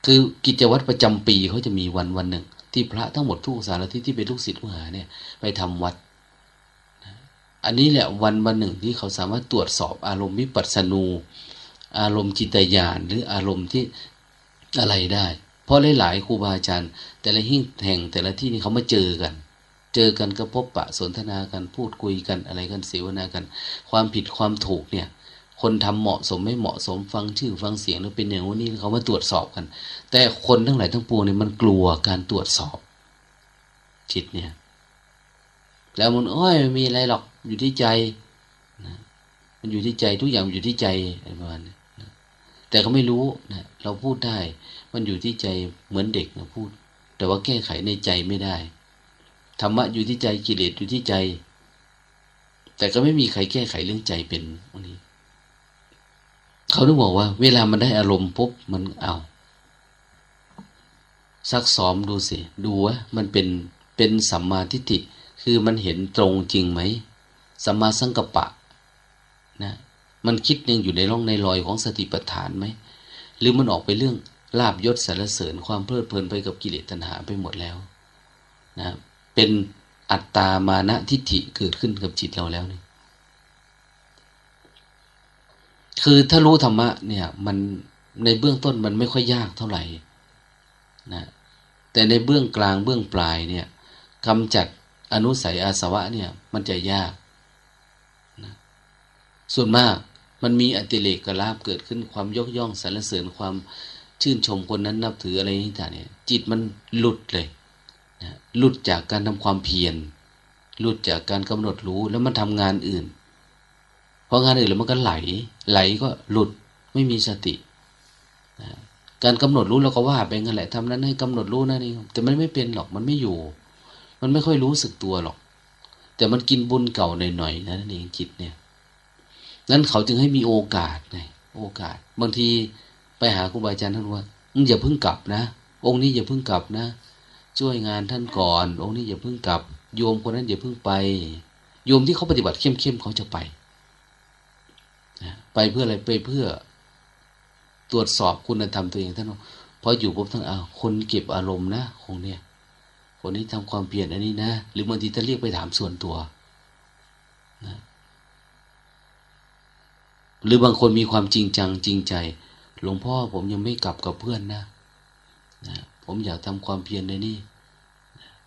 คือกิจวัตรประจำปีเขาจะมีวันวันหนึ่ง ที่พระทั้งหมดทุกสารทิศที่เป็นลูกศิษย์ลูกหาเนี่ยไปทำวัด อันนี้แหละวันวันหนึ่งที่เขาสามารถตรวจสอบอารมณ์วิปัสสนู อารมณ์จิตญาณหรืออารมณ์ที่อะไรได้ เพราะหลายๆครูบาอาจารย์ แต่ละหิ่งแห่งแต่ละที่นี่เขามาเจอกัน เจอกันก็พบปะสนทนากันพูดคุยกันอะไรกันเสวนากัน ความผิดความถูกเนี่ย คนทำเหมาะสมไม่เหมาะสมฟังชื่อฟังเสียงแล้วเป็นอย่างนี้เขามาตรวจสอบกัน แต่คนทั้งหลายทั้งปวงเนี่ยมันกลัวการตรวจสอบจิตเนี่ย แล้วมันโอ้ยมีอะไรหรอก อยู่ที่ใจนะมันอยู่ที่ใจทุกอย่างอยู่ที่ใจอะไรประมาณนี้แต่เขาไม่รู้นะเราพูดได้ มันอยู่ที่ใจเหมือนเด็กนะพูด แต่ว่าแก้ไขในใจไม่ได้ธรรมะอยู่ที่ใจกิเลสอยู่ที่ใจ แต่ก็ไม่มีใครแก้ไขเรื่องใจเป็นวันนี้ เขาต้องบอกว่า เวลามันได้อารมณ์ปุ๊บมันเอาซักซ้อมดูสิ ดูว่ามันเป็นเป็นสัมมาทิฏฐิ คือมันเห็นตรงจริงไหม สัมมาสังกัปปะนะมันคิดยังอยู่ในร่องในรอยของสติปัฏฐานไหม หรือมันออกไปเรื่องลาบยศสารเสริญความเพลิดเพลินไปกับกิเลสตัณหาไปหมดแล้วนะเป็นอัตตามานะทิฏฐิเกิดขึ้นกับจิตเราแล้วนี่คือถ้ารู้ธรรมะเนี่ยมันในเบื้องต้นมันไม่ค่อยยากเท่าไหร่นะแต่ในเบื้องกลางเบื้องปลายเนี่ยกำจัดอนุสัยอาสวะเนี่ยมันจะยาก ส่วนมากมันมีอติเลกกลาบเกิดขึ้นความยกย่องสรรเสริญความชื่นชมคนนั้นนับถืออะไรนี่ต่างเนี่ยจิตมันหลุดเลยนะหลุดจากการทำความเพียรหลุดจากการกำหนดรู้แล้วมันทำงานอื่นเพราะงานอื่นแล้วมันก็ไหล ไหลก็หลุดไม่มีสตินะการกำหนดรู้เราก็ว่าไปงั้นแหละทำนั้นให้กำหนดรู้นั่นเองแต่มันไม่เป็นหรอกมันไม่อยู่ มันไม่ค่อยรู้สึกตัวหรอก แต่มันกินบุญเก่าหน่อยๆนั่นเองจิตเนี่ย นั้นเขาจึงให้มีโอกาสไงโอกาส บางทีไปหาครูบาอาจารย์ท่านว่าอย่าเพิ่งกลับนะ องค์นี้อย่าเพิ่งกลับนะ ช่วยงานท่านก่อน องค์นี้อย่าเพิ่งกลับ โยมคนนั้นอย่าเพิ่งไป โยมที่เขาปฏิบัติเข้มๆเขาจะไปไปเพื่ออะไรไปเพื่อ ตรวจสอบคุณธรรมตัวเองท่านพออยู่ปุ๊บท่านเอาคนเก็บอารมณ์นะคงเนี่ย คนนี้ทำความเปลี่ยนอันนี้นะ หรือบางทีจะเรียกไปถามส่วนตัวนะ หรือบางคนมีความจริงจังจริงใจ หลวงพ่อผมยังไม่กลับกับเพื่อนนะนะผมอยากทำความเพียรในนี่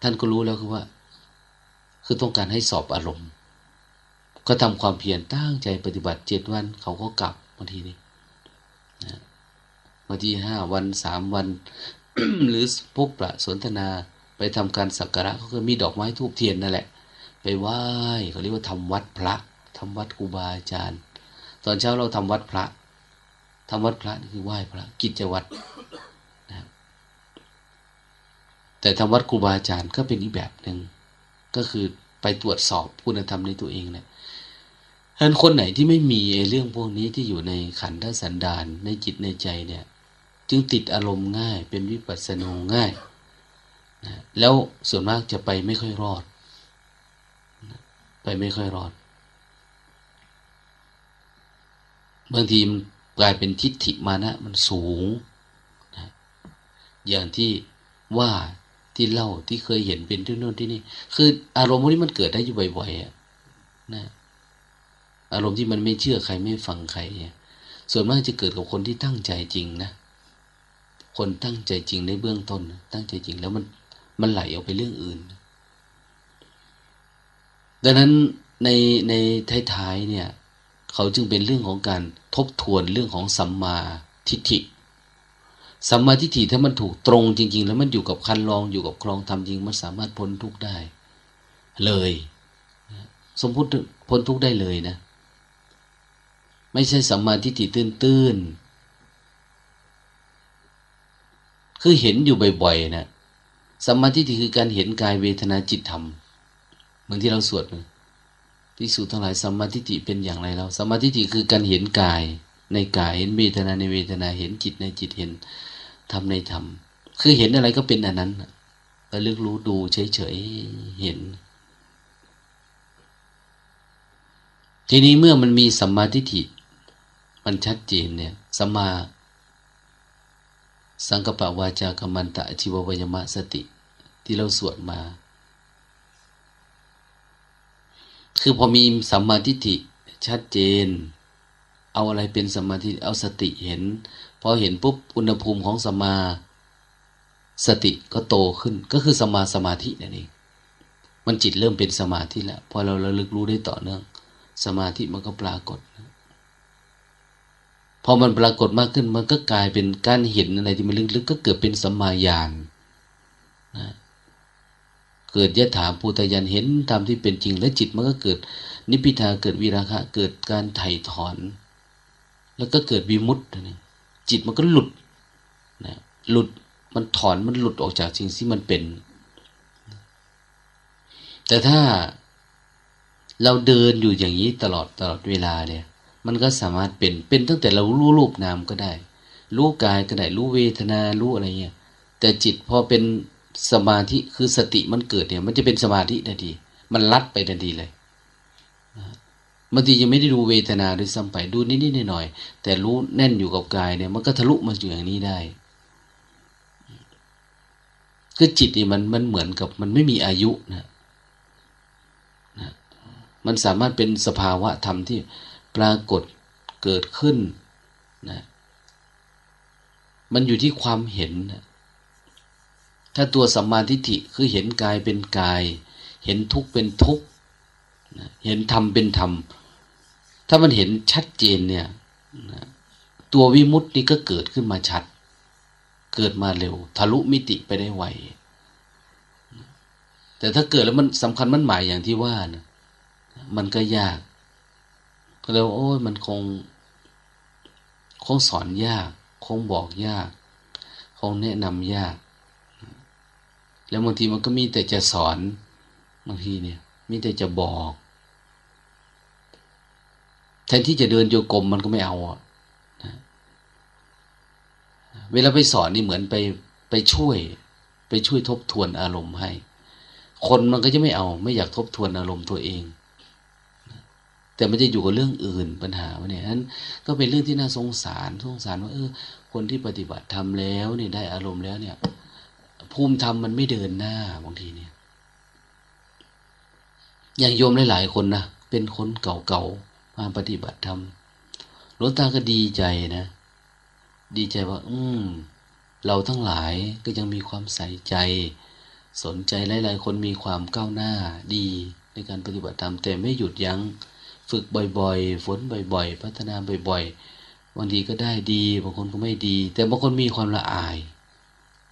ท่านก็รู้แล้วคือว่า คือต้องการให้สอบอารมณ์ ก็ทำความเพียรตั้งใจปฏิบัติเจ็ดวัน เขาก็กลับบางทีนี่นะบางทีห้าวันสามวัน หรือพบประสนทนาไปทำการสักการะก็คือมีดอกไม้ทูบเทียนนั่นแหละ ไปไหว้เขาเรียกว่าทำวัดพระทำวัดครูบาอาจารย์ ตอนเช้าเราทำวัดพระทำวัดพระนี่คือไหว้พระ กิจวัตรนะแต่ทำวัดครูบาอาจารย์ก็เป็นอีกแบบหนึ่งก็คือไปตรวจสอบคุณธรรมในตัวเองเนี่ยฉะนั้นคนไหนที่ไม่มีเรื่องพวกนี้ที่อยู่ในขันธสันดานในจิตในใจเนี่ย จึงติดอารมณ์ง่าย เป็นวิปัสสนูง่ายแล้วส่วนมากจะไปไม่ค่อยรอด ไปไม่ค่อยรอด บางทีมันกลายเป็นทิฏฐิมานะ มันสูงนะอย่างที่ว่าที่เล่าที่เคยเห็นเป็นที่โน่นที่นี่ คืออารมณ์พวกนี้มันเกิดได้อยู่บ่อยๆนะอารมณ์ที่มันไม่เชื่อใครไม่ฟังใครส่วนมากจะเกิดกับคนที่ตั้งใจจริงนะคนตั้งใจจริงในเบื้องต้น ตั้งใจจริงแล้วมันมันไหลออกไปเรื่องอื่น ดังนั้นในในท้ายๆเนี่ย เขาจึงเป็นเรื่องของการทบทวนเรื่องของสัมมาทิฏฐิสัมมาทิฏฐิถ้ามันถูกตรงจริง ๆ แล้วมันอยู่กับคันลองอยู่กับครองทำจริง มันสามารถพ้นทุกข์ได้ เลย สมพุติพ้นทุกข์ได้เลยนะ ไม่ใช่สัมมาทิฏฐิตื้นๆคือเห็นอยู่บ่อยๆนะสัมมาทิฏฐิคือการเห็นกายเวทนาจิตธรรมเหมือนที่เราสวด ภิกษุทั้งหลายสัมมาทิฏฐิเป็นอย่างไรเราสัมมาทิฏฐิคือการเห็นกายในกายเห็นเวทนาในเวทนาเห็นจิตในจิตเห็นธรรมในธรรม คือเห็นอะไรก็เป็นอันนั้นระลึกรู้ดูเฉยๆเห็น ทีนี้เมื่อมันมีสัมมาทิฏฐิมันชัดเจนเนี่ยสัมมาสังกปะวาจากรรมันตะชีววยมะสติ ที่เราสวดมา คือพอมีสัมมาทิฏฐิชัดเจน เอาอะไรเป็นสัมมาทิฏฐิเอาสติเห็น พอเห็นปุ๊บอุณหภูมิของสัมมาสติก็โตขึ้น ก็คือสมาสมาธินั่นเองมันจิตเริ่มเป็นสมาธิแล้วพอเราระลึกรู้ได้ต่อเนื่อง สมาธิมันก็ปรากฏพอมันปรากฏมากขึ้นมันก็กลายเป็นการเห็นอะไรที่มันลึกๆก็เกิดเป็นสัมมาญาณนะ เกิดยะถาภูตยันเห็นตามที่เป็นจริงและจิตมันก็เกิด นิพพิทาเกิดวิราคะ เกิดการไถ่ถอน แล้วก็เกิดวิมุตต์จิตมันก็หลุดนะหลุดมันถอนมันหลุดออกจากสิ่งที่มันเป็น แต่ถ้าเราเดินอยู่อย่างนี้ตลอดตลอดเวลาเนี่ย มันก็สามารถเป็นเป็นตั้งแต่เรารู้รูปนามก็ได้ รู้กายก็ได้รู้เวทนารู้อะไรเงี้ยแต่จิตพอเป็น สมาธิคือสติมันเกิดเนี่ย มันจะเป็นสมาธิทันที มันลัดไปทันทีเลยบางทียังไม่ได้ดูเวทนาด้วยซ้ำไปดูนิดๆหน่อยๆแต่รู้แน่นอยู่กับกายเนี่ย มันก็ทะลุมาอยู่อย่างนี้ได้คือจิตนี่มันมันเหมือนกับมันไม่มีอายุนะนะมันสามารถเป็นสภาวะธรรมที่ปรากฏเกิดขึ้นนะมันอยู่ที่ความเห็นนะ ถ้าตัวสัมมาทิฏฐิคือเห็นกายเป็นกาย เห็นทุกข์เป็นทุกข์เห็นธรรมเป็นธรรม ถ้ามันเห็นชัดเจนเนี่ยตัววิมุตตินี้ก็เกิดขึ้นมาชัด เกิดมาเร็ว ทะลุมิติไปได้ไวแต่ถ้าเกิดแล้วมันสำคัญมันหมายอย่างที่ว่านะมันก็ยาก ก็เลยโอ้ยมันคง คงสอนยาก คงบอกยาก คงแนะนำยาก แล้วบางทีมันก็มีแต่จะสอนบางทีเนี่ย มีแต่จะบอก แทนที่จะเดินโยกรมมันก็ไม่เอาอะเวลาไปสอนนี่เหมือนไปไปช่วย ไปช่วยทบทวนอารมณ์ให้ คนมันก็จะไม่เอา ไม่อยากทบทวนอารมณ์ตัวเอง แต่มันจะอยู่กับเรื่องอื่นปัญหาเนี่ยนั้นก็เป็นเรื่องที่น่าสงสารสงสารว่าเออคนที่ปฏิบัติทำแล้วเนี่ยได้อารมณ์แล้วเนี่ย ภูมิธรรมมันไม่เดินหน้าบางทีเนี่ย อย่างโยมหลายๆคนนะเป็นคนเก่าๆมาปฏิบัติธรรมหลวงตาก็ดีใจนะ ดีใจว่า อืมเราทั้งหลายก็ยังมีความใส่ใจ สนใจหลายๆคนมีความก้าวหน้าดีในการปฏิบัติธรรมแต่ไม่หยุดยัง้งฝึกบ่อยๆ ฝนบ่อยๆ พัฒนาบ่อยๆ บางทีก็ได้ดี บางคนก็ไม่ดี แต่บางคนมีความละอาย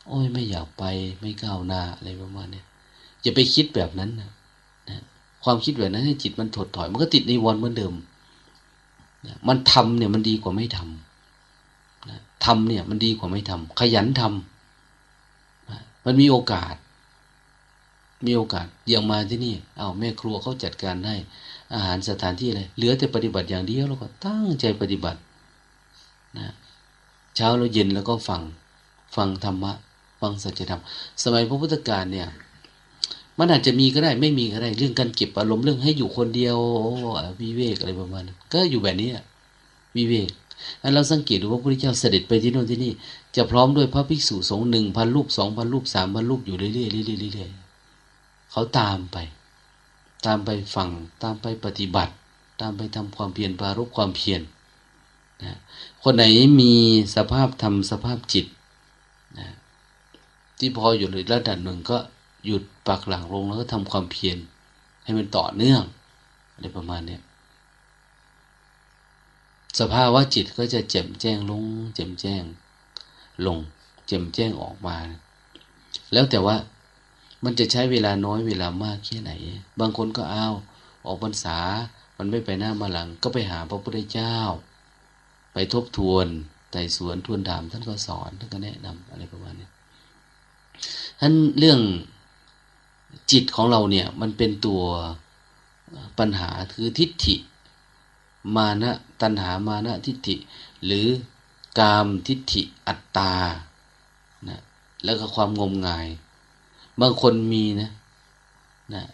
โอ้ยไม่อยากไปไม่ก้าวหน้าอะไรประมาณนี้อย่าไปคิดแบบนั้นนะนะความคิดแบบนั้นให้จิตมันถดถอย มันก็ติดในวันเหมือนเดิมนะมันทำเนี่ยมันดีกว่าไม่ทำทำเนี่ยมันดีกว่าไม่ทำขยันทำมันมีโอกาส มีโอกาสอย่างมาที่นี่เอาแม่ครัวเขาจัดการให้อาหารสถานที่อะไรเหลือแต่ปฏิบัติอย่างเดียวแล้วก็ตั้งใจปฏิบัตินะเช้าแล้วเย็นแล้วก็ฟังฟังธรรมะ ฟังสัจธรรมสมัยพระพุทธการเนี่ย มันอาจจะมีก็ได้ไม่มีก็ได้เรื่องการเก็บอารมณ์เรื่องให้อยู่คนเดียววิเวกอะไรประมาณนั้นก็อยู่แบบนี้วิเวกอันเราสังเกตดูว่าพระพุทธเจ้าเสด็จไปที่โน่นที่นี่ จะพร้อมด้วยพระภิกษุสงฆ์หนึ่งพันรูปสองพันรูปสามพันรูปอยู่เรื่อยๆเรื่อยๆเรื่อยๆเขาตามไป ตามไปฟังตามไปปฏิบัติ ตามไปทำความเพียรปารบความเพียรนะคนไหนมีสภาพธรรมสภาพจิต ที่พออยู่ในระดับหนึ่งก็หยุดปักหลังลงแล้วก็ทำความเพียรให้มันต่อเนื่องอะไรประมาณนี้สภาวะจิตก็จะแจ่มแจ้งลง แจ่มแจ้งลง แจ่มแจ้งออกมา แล้วแต่ว่ามันจะใช้เวลาน้อยเวลามากแค่ไหน บางคนก็เอาออกพรรษา มันไม่ไปหน้ามาหลัง ก็ไปหาพระพุทธเจ้า ไปทบทวนไต่สวนทวนถามท่านก็สอนท่านก็แนะนำอะไรประมาณนี้ ท่านเรื่องจิตของเราเนี่ยมันเป็นตัวปัญหาคือทิฏฐิ มานะตัณหามานะทิฏฐิ หรือกามทิฏฐิอัตตานะแล้วก็ความงมงาย บางคนมีนะนะ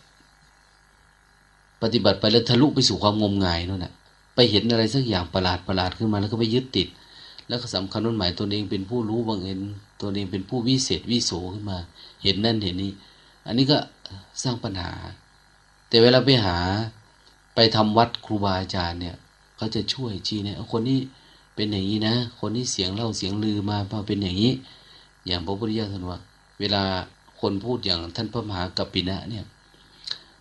ปฏิบัติไปแล้วทะลุไปสู่ความงมงายนั่นแหละไปเห็นอะไรสักอย่างประหลาดประหลาดขึ้นมาแล้วก็ไปยึดติด แล้วก็สำคัญนั่นหมายตนเองเป็นผู้รู้บางเอ็น ตัวเองเป็นผู้วิเศษวิโสขึ้นมา เห็นนั่นเห็นนี้ อันนี้ก็สร้างปัญหา แต่เวลาไปหาไปทำวัดครูบาอาจารย์เนี่ยเขาจะช่วยชี้เนี่ยคนนี้เป็นอย่างนี้นะ คนนี้เสียงเล่าเสียงลือมาพาเป็นอย่างนี้ อย่างพระพุทธเจ้าท่านว่า เวลาคนพูดอย่างท่านพระมหากัปปินะเนี่ย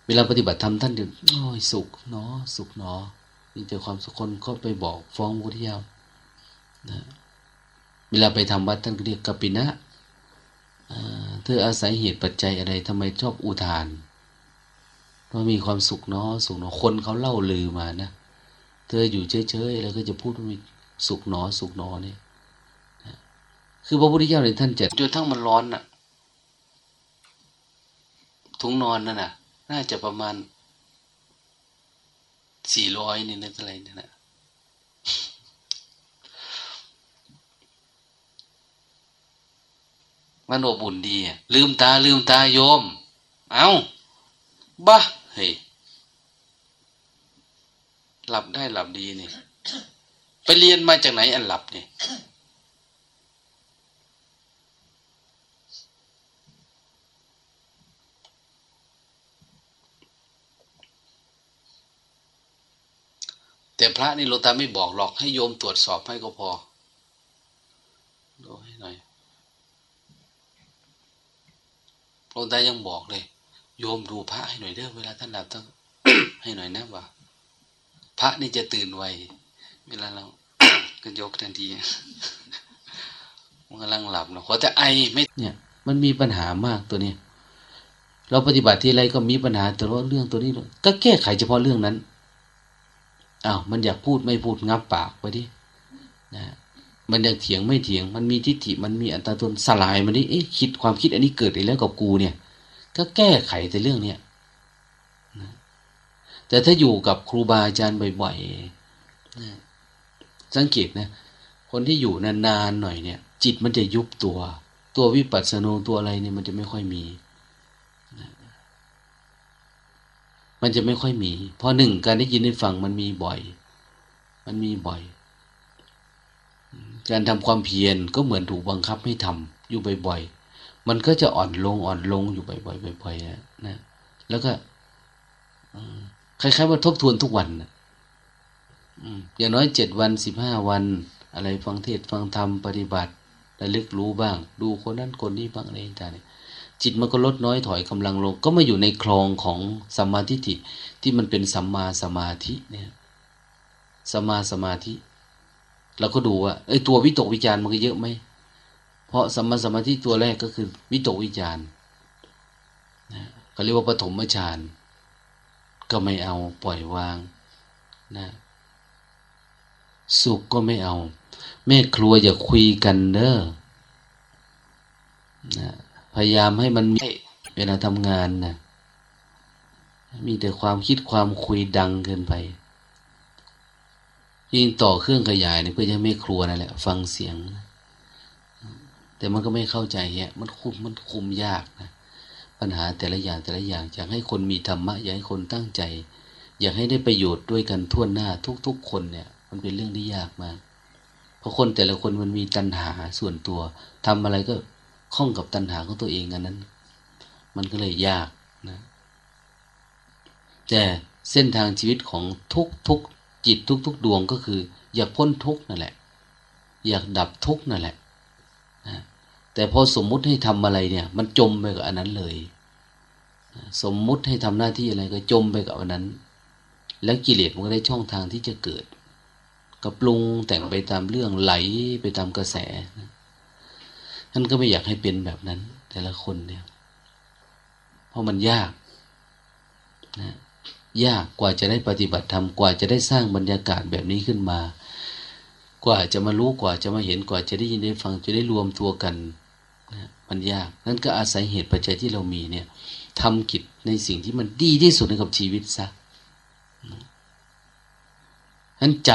เวลาปฏิบัติธรรมท่านจะโอ้ยสุขเนาะสุขเนาะมีแต่ความสุขคนก็ไปบอกฟ้องพระพุทธเจ้านะ เวลาไปทำวัดท่านเรียกกัปปินะเธออาศัยเหตุปัจจัยอะไรทำไมชอบอุทานเพราะมีความสุขเนาะสุขเนาะคนเขาเล่าลือมานะเธออยู่เฉยๆแล้วก็จะพูดว่ามีสุขเนาะสุขเนาะเนี่ยคือพระพุทธเจ้าเนี่ยท่านเจะจนทั้งมันร้อนน่ะถุงนอนนั่นน่ะ น่าจะประมาณสี่ร้อยนี่นั่นอะไรนี่นะ มันอบอุ่นดี ลืมตาลืมตาโยม เอาบ้าเฮ้ยหลับได้หลับดีนี่ ไปเรียนมาจากไหนอันหลับนี่แต่พระนี่โลตาไม่บอกหรอกให้โยมตรวจสอบให้ก็พอดูให้หน่อย โลตายังบอกเลย โยมดูพระให้หน่อยเด้อเวลาท่านหลับต้องให้หน่อยนะว่า พระนี่จะตื่นไวเวลาเราก็ยกทันทีมันกำลังหลับเนาะขอแต่ไอไม่เนี่ย มันมีปัญหามากตัวนี้เราปฏิบัติที่ไรก็มีปัญหาแต่ว่าเรื่องตัวนี้ก็แก้ไขเฉพาะเรื่องนั้นอ้าวมันอยากพูดไม่พูดงับปากไปดินะ มันอยากเถียงไม่เถียง มันมีทิฏฐิมันมีอัตตาตนสลายมันนี่เอ๊ะคิดความคิดอันนี้เกิดอีกแล้วกับกูเนี่ย ก็แก้ไขแต่เรื่องเนี้ยแต่ถ้าอยู่กับครูบาอาจารย์บ่อยๆสังเกตนะ คนที่อยู่นานๆหน่อยเนี่ย จิตมันจะยุบตัว ตัววิปัสสนูตัวอะไรเนี่ยมันจะไม่ค่อยมี มันจะไม่ค่อยมี เพราะหนึ่งการได้ยินได้ฟังมันมีบ่อย มันมีบ่อย การทำความเพียรก็เหมือนถูกบังคับให้ทำอยู่บ่อยๆ มันก็จะอ่อนลงอ่อนลงอยู่บ่อยๆบ่อยๆนะ แล้วก็คล้ายๆว่าทบทวนทุกวันนะอย่างน้อยเจ็ดวันสิบห้าวัน อะไรฟังเทศฟังธรรมปฏิบัติระลึกรู้บ้าง ดูคนนั้นคนนี้บ้างอะไรต่างๆจิตมันก็ลดน้อยถอยกำลังลง ก็มาอยู่ในคลองของสัมมาทิฏฐิที่มันเป็นสัมมาสมาธิเนี่ยสัมมาสมาธิ เราก็ดูว่าไอ้ตัววิตกวิจารมันก็เยอะไหมเพราะสัมมาสมาธิตัวแรกก็คือ วิตกวิจารนะเขาเรียกว่าปฐมฌานก็ไม่เอาปล่อยวางนะสุขก็ไม่เอา แม่ครัวอย่าคุยกันเด้อนะพยายามให้มันมีเวลาทำงานนะมีแต่ความคิดความคุยดังเกินไป ยิ่งต่อเครื่องขยายเนี่ยก็จะไม่ครัวนั่นแหละ ฟังเสียง แต่มันก็ไม่เข้าใจแยมันคุมมันคุมยากนะปัญหาแต่ละอย่างแต่ละอย่างอยากให้คนมีธรรมะอยากให้คนตั้งใจ อยากให้ได้ประโยชน์ด้วยกันทั่วหน้าทุก ๆ คนเนี่ย มันเป็นเรื่องที่ยากมาก เพราะคนแต่ละคนมันมีตัณหาส่วนตัวทำอะไรก็ข้องกับตัณหาของตัวเองอันนั้น มันก็เลยยากนะ แต่เส้นทางชีวิตของทุกทุก จิตทุกทุกดวงก็คือ อยากพ้นทุกนั่นแหละ อยากดับทุกนั่นแหละนะแต่พอสมมุติให้ทำอะไรเนี่ย มันจมไปกับอันนั้นเลย สมมุติให้ทำหน้าที่อะไรก็จมไปกับอันนั้น แล้วกิเลสมันก็ได้ช่องทางที่จะเกิดก็ปรุงแต่งไปตามเรื่องไหลไปตามกระแสท่านก็ไม่อยากให้เป็นแบบนั้น แต่ละคนเนี่ย เพราะมันยากนะ ยากกว่าจะได้ปฏิบัติธรรมกว่าจะได้สร้างบรรยากาศแบบนี้ขึ้นมา กว่าจะมารู้กว่าจะมาเห็นกว่าจะได้ยินได้ฟังจะได้รวมตัวกันนะมันยากนั้นก็อาศัยเหตุปัจจัยที่เรามีเนี่ยทำกิจในสิ่งที่มันดีที่สุดในกับชีวิตซะนั้นใจ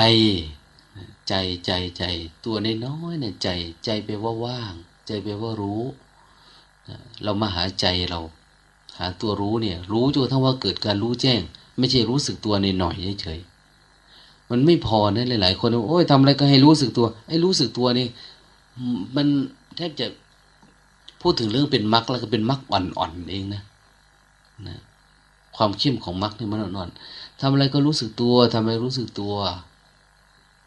ใจใจใจ ตัวน้อยๆเนี่ยใจ ใจไปว่าว่าง ใจไปว่ารู้ เรามาหาใจเรา หาตัวรู้เนี่ย รู้จนทั้งว่าเกิดการรู้แจ้ง ไม่ใช่รู้สึกตัวในหน่อยเฉยๆมันไม่พอนะหลายๆคนโอ้ยทำอะไรก็ให้รู้สึกตัวไอ้รู้สึกตัวนี่มันแทบจะพูดถึงเรื่องเป็นมรรคแล้วก็เป็นมรรคอ่อนๆเองนะนะความเข้มของมรรคนี่มันอ่อนๆทำอะไรก็รู้สึกตัวทำอะไรรู้สึกตัว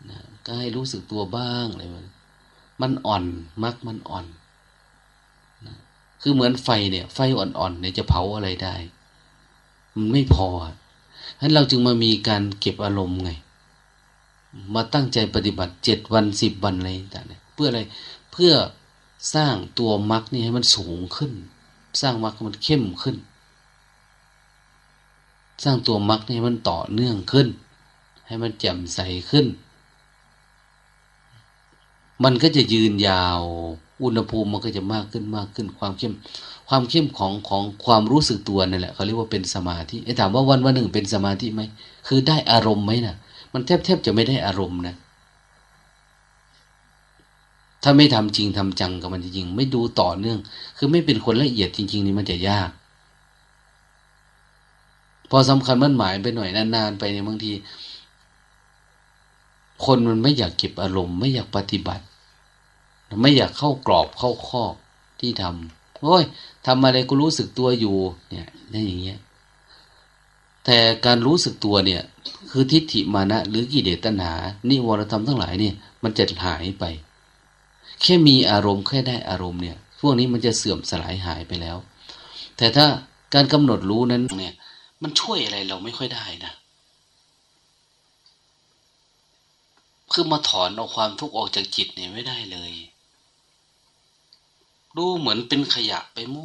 นะก็ให้รู้สึกตัวบ้างอะไรมันมันอ่อนมรรคมันอ่อนนะคือเหมือนไฟเนี่ย ไฟอ่อนๆเนี่ยจะเผาอะไรได้ มันไม่พอ นั้นเราจึงมามีการเก็บอารมณ์ไง มาตั้งใจปฏิบัติเจ็ดวันสิบวันอะไรต่างๆเพื่ออะไรเพื่อสร้างตัวมรรคนี่ให้มันสูงขึ้น สร้างมรรคมันเข้มขึ้น สร้างตัวมรรคให้มันต่อเนื่องขึ้น ให้มันแจ่มใสขึ้น มันก็จะยืนยาว อุณหภูมิมันก็จะมากขึ้นมากขึ้นความเข้ม ความเข้มของของความรู้สึกตัวนั่นแหละเขาเรียกว่าเป็นสมาธิไอ้ถามว่าวันวันหนึ่งเป็นสมาธิไหมคือได้อารมณ์ไหมนะ่ะ มันแทบแทบจะไม่ได้อารมณ์นะ ถ้าไม่ทำจริงทำจังกับมันจริงไม่ดูต่อเนื่อง คือไม่เป็นคนละเอียดจริง ๆ นี่มันจะยาก พอสำคัญมันหมายไปหน่อยนานๆไปเนี่ยบางทีคนมันไม่อยากเก็บอารมณ์ ไม่อยากปฏิบัติ ไม่อยากเข้ากรอบเข้าข้อที่ทำ โอ้ยทำอะไรก็รู้สึกตัวอยู่ เนี่ยนี่อย่างเงี้ย แต่การรู้สึกตัวเนี่ย คือทิฏฐิมานะ หรือกิเลสตัณหา นิวรธรรมทั้งหลายเนี่ย มันจะหายไป แค่มีอารมณ์แค่ได้อารมณ์เนี่ย พวกนี้มันจะเสื่อมสลายหายไปแล้ว แต่ถ้าการกำหนดรู้นั้นเนี่ย มันช่วยอะไรเราไม่ค่อยได้นะ คือมาถอนเอาความทุกข์ออกจากจิตเนี่ยไม่ได้เลย ดูเหมือนเป็นขยะไปหม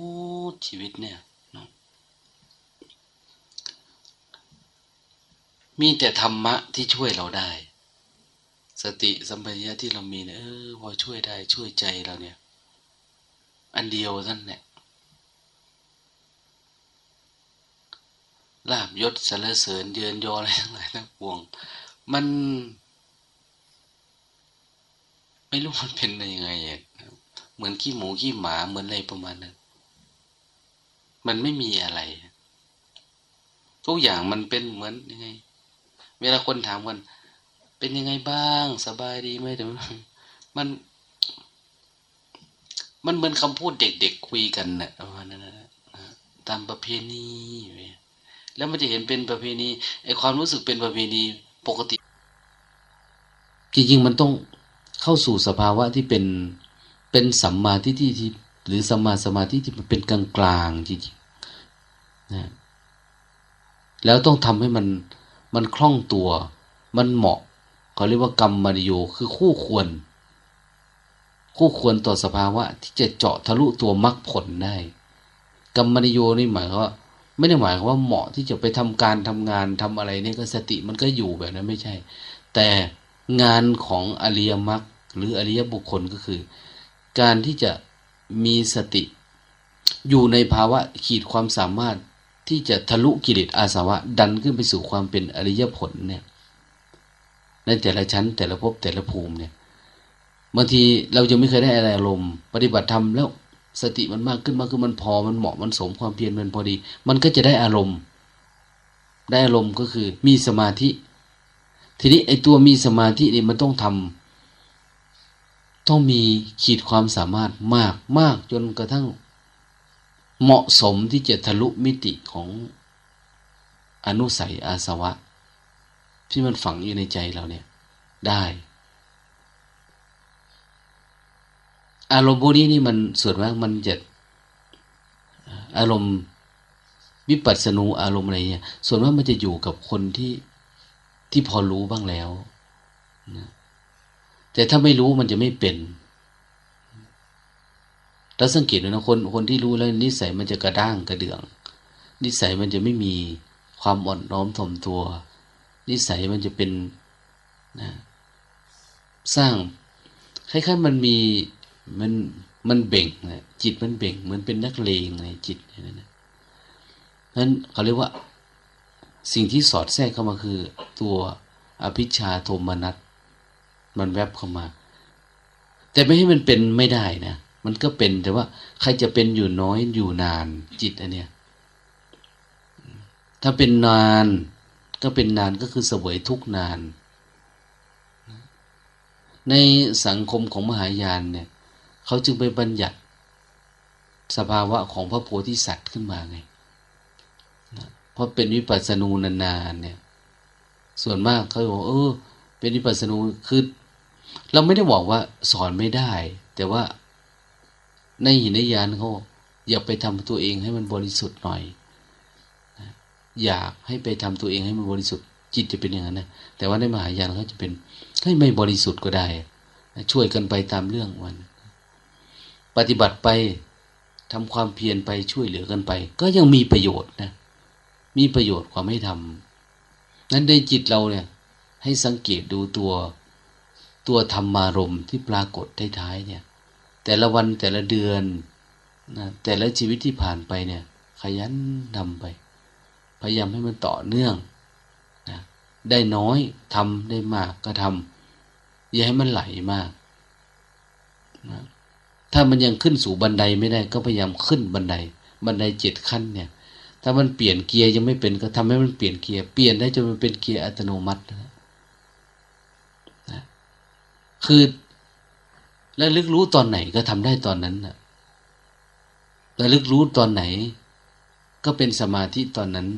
ดชีวิตเนี่ยมีแต่ธรรมะที่ช่วยเราได้ สติสัมปชัญญะที่เรามีเนี่ยเออพอช่วยได้ช่วยใจเราเนี่ย อันเดียวนั่นแหละลาบยศสรรเสริญเยือนยออะไรทั้งหลายทั้งปวง มัน ไม่รู้มันเป็นยังไง เหมือนขี้หมูขี้หมาเหมือนอะไรประมาณนั้น มันไม่มีอะไร ทุกอย่างมันเป็นเหมือนยังไง เวลาคนถามกันเป็นยังไงบ้าง สบายดีไหมแต่มัน มันเหมือนคำพูดเด็กๆคุยกันนะประมาณนั้นนะตามประเพณีแล้วมันจะเห็นเป็นประเพณีไอความรู้สึกเป็นประเพณีปกติ จริงๆมันต้องเข้าสู่สภาวะที่เป็น เป็นสัมมาทิฏฐิที่หรือสัมมาสมาธิที่มันเป็นกลางกลางจริงๆนะแล้วต้องทำให้มันมันคล่องตัว มันเหมาะเขาเรียกว่ากรรมมารโยคือคู่ควร คู่ควรต่อสภาวะ ที่จะเจาะทะลุตัวมรรคผลได้ กรรมมารโยนี่หมายว่าไม่ได้หมายว่าเหมาะที่จะไปทำการทำงานทำอะไรนี่ก็สติมันก็อยู่แบบนั้นไม่ใช่ แต่งานของอริยมรรคหรืออริยบุคคลก็คือ การที่จะมีสติ อยู่ในภาวะขีดความสามารถที่จะทะลุกิเลสอาสวะ ดันขึ้นไปสู่ความเป็นอริยผลเนี่ยในแต่ละชั้น แต่ละภพแต่ละภูมิเนี่ยบางทีเราจะไม่เคยได้อะไรอารมณ์ปฏิบัติธรรมแล้วสติมันมากขึ้นมากขึ้นมันพอมันเหมาะมันสมความเพียรมันพอดี มันก็จะได้อารมณ์ ได้อารมณ์ก็คือมีสมาธิ ทีนี้ไอ้ตัวมีสมาธินี่มันต้องทำ ต้องมีขีดความสามารถมากมากจนกระทั่ง เหมาะสมที่จะทะลุมิติของอนุสัยอาสวะ ที่มันฝังอยู่ในใจเราเนี่ย ได้ อารมณ์พวกนี้นี่มันส่วนมากมันจะอารมณ์วิปัสสนูอารมณ์อะไรเนี่ย ส่วนมากมันจะอยู่กับคนที่ที่พอรู้บ้างแล้วนะ แต่ถ้าไม่รู้มันจะไม่เป็นแล้วสังเกตดูนะคนคนที่รู้แล้วนิสัยมันจะกระด้างกระเดือง นิสัยมันจะไม่มีความอ่อนน้อมถ่อมตัว นิสัยมันจะเป็นนะสร้างคล้ายๆมันมีมันมันเบ่งนะจิตมันเบ่งเหมือนเป็นนักเลงในจิตนั่นนะนั้นเขาเรียกว่า สิ่งที่สอดแทรกเข้ามาคือ ตัวอภิชาโทมนัส มันแวบเข้ามา แต่ไม่ให้มันเป็นไม่ได้นะมันก็เป็นแต่ว่าใครจะเป็นอยู่น้อยอยู่นานจิตอันเนี้ยถ้าเป็นนานก็เป็นนานก็คือเสวยทุกนาน ในสังคมของมหายานเนี่ยเขาจึงไปบัญญัติ สภาวะของพระโพธิสัตว์ขึ้นมาไงเพราะเป็นวิปัสสนูนานๆเนี่ย ส่วนมากเขาบอกเออ เป็นวิปัสสนูคือ เราไม่ได้บอกว่าสอนไม่ได้ แต่ว่าในหินยานเขาอยากไปทำตัวเองให้มันบริสุทธิ์หน่อยอยากให้ไปทำตัวเองให้มันบริสุทธิ์จิตจะเป็นอย่างนั้นนะแต่ว่าในมหายานเขาจะเป็นให้ไม่บริสุทธิ์ก็ได้ ช่วยกันไปตามเรื่องวัน ปฏิบัติไปทำความเพียรไปช่วยเหลือกันไป ก็ยังมีประโยชน์นะมีประโยชน์กว่าไม่ทำนั้นในจิตเราเนี่ย ให้สังเกตดูตัว ตัวธรรมารมที่ปรากฏท้ายๆเนี่ย แต่ละวันแต่ละเดือนนะแต่ละชีวิตที่ผ่านไปเนี่ย ขยันทำไป พยายามให้มันต่อเนื่องนะได้น้อยทำได้มากก็ทำอย่าให้มันไหลมากนะถ้ามันยังขึ้นสู่บันไดไม่ได้ก็พยายามขึ้นบันได บันไดเจ็ดขั้นเนี่ย ถ้ามันเปลี่ยนเกียร์ยังไม่เป็นก็ทำให้มันเปลี่ยนเกียร์ เปลี่ยนได้จนมันเป็นเกียร์อัตโนมัตินะ คือแล้วลึกรู้ตอนไหนก็ทำได้ตอนนั้นนะแล้วลึกรู้ตอนไหน ก็เป็นสมาธิตอนนั้น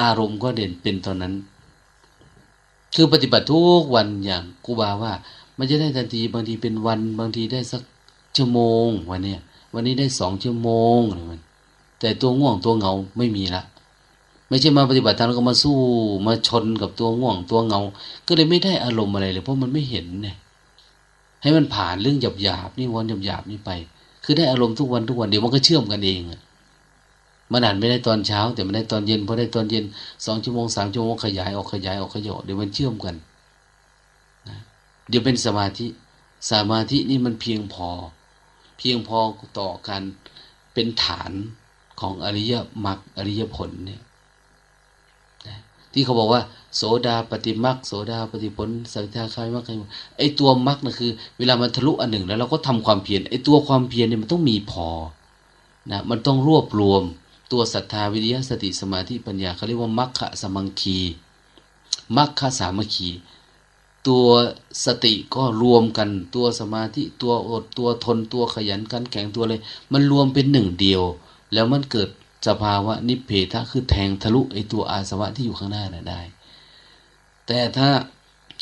อารมณ์ก็เด่นเป็นตอนนั้น คือปฏิบัติทุกวันอย่างกูบาว่า มันจะได้ทันทีบางทีเป็นวัน บางทีได้สักชั่วโมงวันเนี้ยวันนี้ได้สองชั่วโมงอะไรมันแต่ตัวง่วงตัวเหงาไม่มีละ ไม่ใช่มาปฏิบัติธรรมแล้วก็มาสู้มาชนกับตัวง่วงตัวเงา ก็เลยไม่ได้อารมณ์อะไรเลยเพราะมันไม่เห็นเนี่ยให้มันผ่านเรื่องหยาบหยาบนี่วันหยาบหยาบนี่ไป คือได้อารมณ์ทุกวันทุกวันเดี๋ยวมันก็เชื่อมกันเองมันอ่านไม่ได้ตอนเช้า แต่มันได้ตอนเย็นพอได้ตอนเย็นสองชั่วโมงสามชั่วโมงขยายออกขยายออกขยายเดี๋ยวมันเชื่อมกันนะเดี๋ยวเป็นสมาธิสมาธินี่มันเพียงพอ เพียงพอต่อการเป็นฐานของอริยมรรคอริยผลเนี่ย ที่เขาบอกว่า โสดาปฏิมรรคโสดาปฏิผลสักทาคายมรรคไอตัวมรรคนะคือ เวลามันทะลุอันหนึ่งแล้วเราก็ทำความเพียรไอตัวความเพียรเนี่ยมันต้องมีพอนะมันต้องรวบรวมตัวศรัทธาวิริยะสติสมาธิปัญญาเขาเรียกว่ามรรคสมังคีมรรคสามัคคีตัวสติก็รวมกันตัวสมาธิตัวอดตัวทนตัวขยันกันแข็งตัวเลย มันรวมเป็นหนึ่งเดียว แล้วมันเกิด สภาวะนิเพทะคือแทงทะลุไอตัวอาสวะที่อยู่ข้างหน้าน่ะได้ แต่ถ้า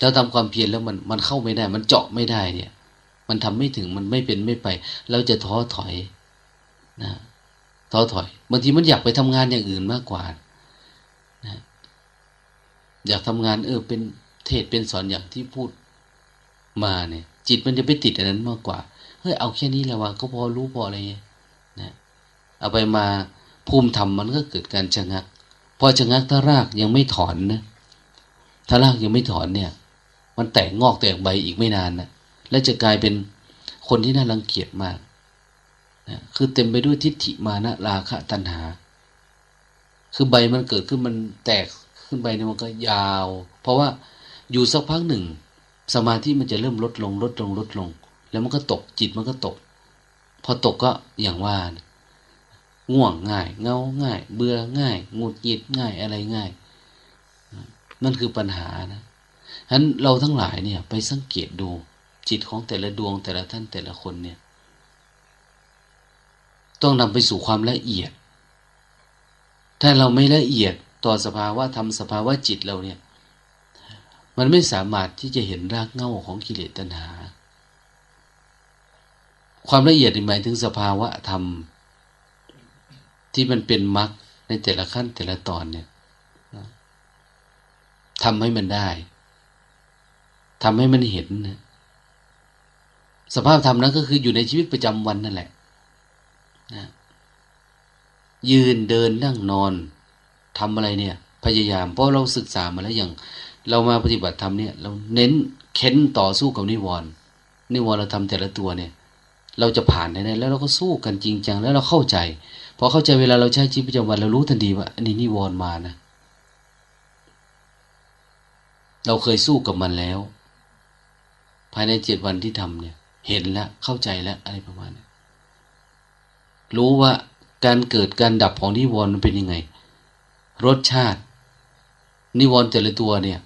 เราทำความเพียรแล้วมันมันเข้าไม่ได้ มันเจาะไม่ได้เนี่ย มันทำไม่ถึงมันไม่เป็นไม่ไป เราจะท้อถอยนะท้อถอยบางทีมันอยากไปทำงานอย่างอื่นมากกว่านะอยากทำงานเออเป็นเทศเป็นสอนอย่างที่พูดมาเนี่ย จิตมันจะไปติดอันนั้นมากกว่าเฮ้ยเอาแค่นี้แหละว่าก็พอรู้พออะไรเนี่ยนะเอาไปมา ภูมิธรรมมันก็เกิดการชะงัก พอชะงักถ้ารากยังไม่ถอนนะถ้ารากยังไม่ถอนเนี่ย มันแตกงอกแตกใบอีกไม่นานนะและจะกลายเป็นคนที่น่ารังเกียจมากนะคือเต็มไปด้วยทิฏฐิมานะราคะตัณหา คือใบมันเกิดขึ้นมันแตกขึ้นไปเนี่ยมันก็ยาว เพราะว่าอยู่สักพักหนึ่ง สมาธิมันจะเริ่มลดลงลดลงลดลง แล้วมันก็ตกจิตมันก็ตก พอตกก็อย่างว่านะ ง่วงง่าย เงาง่าย เบื่อง่ายงุดหงิดง่ายอะไรง่ายนั่นคือปัญหานะฉะนั้นเราทั้งหลายเนี่ยไปสังเกตดูจิตของแต่ละดวงแต่ละท่านแต่ละคนเนี่ย ต้องนำไปสู่ความละเอียด ถ้าเราไม่ละเอียดต่อสภาวะทำสภาวะจิตเราเนี่ย มันไม่สามารถที่จะเห็นรากเง้าของกิเลสตัณหา ความละเอียดหมายถึงสภาวะธรรม ที่มันเป็นมรรคในแต่ละขั้นแต่ละตอนเนี่ยทำให้มันได้ทำให้มันเห็นนะสภาพธรรมนั้นก็คืออยู่ในชีวิตประจำวันนั่นแหละนะยืนเดินนั่งนอนทำอะไรเนี่ย พยายาม เพราะเราศึกษามาแล้วอย่าง เรามาปฏิบัติธรรมเนี่ย เราเน้นเค้นต่อสู้กับนิวรณ์นิวรณ์เราทำแต่ละตัวเนี่ย เราจะผ่านได้แล้วเราก็สู้กันจริงจังแล้วเราเข้าใจ พอเข้าใจเวลาเราใช้ชีวิตประจำวันเรารู้ทันทีว่าอันนี้นิวรณ์มานะเราเคยสู้กับมันแล้ว ภายในเจ็ดวันที่ทำเนี่ย เห็นแล้วเข้าใจแล้วอะไรประมาณนี้รู้ว่าการเกิดการดับของนิวรณ์มันเป็นยังไง รสชาติ นิวรณ์แต่ละตัวเนี่ย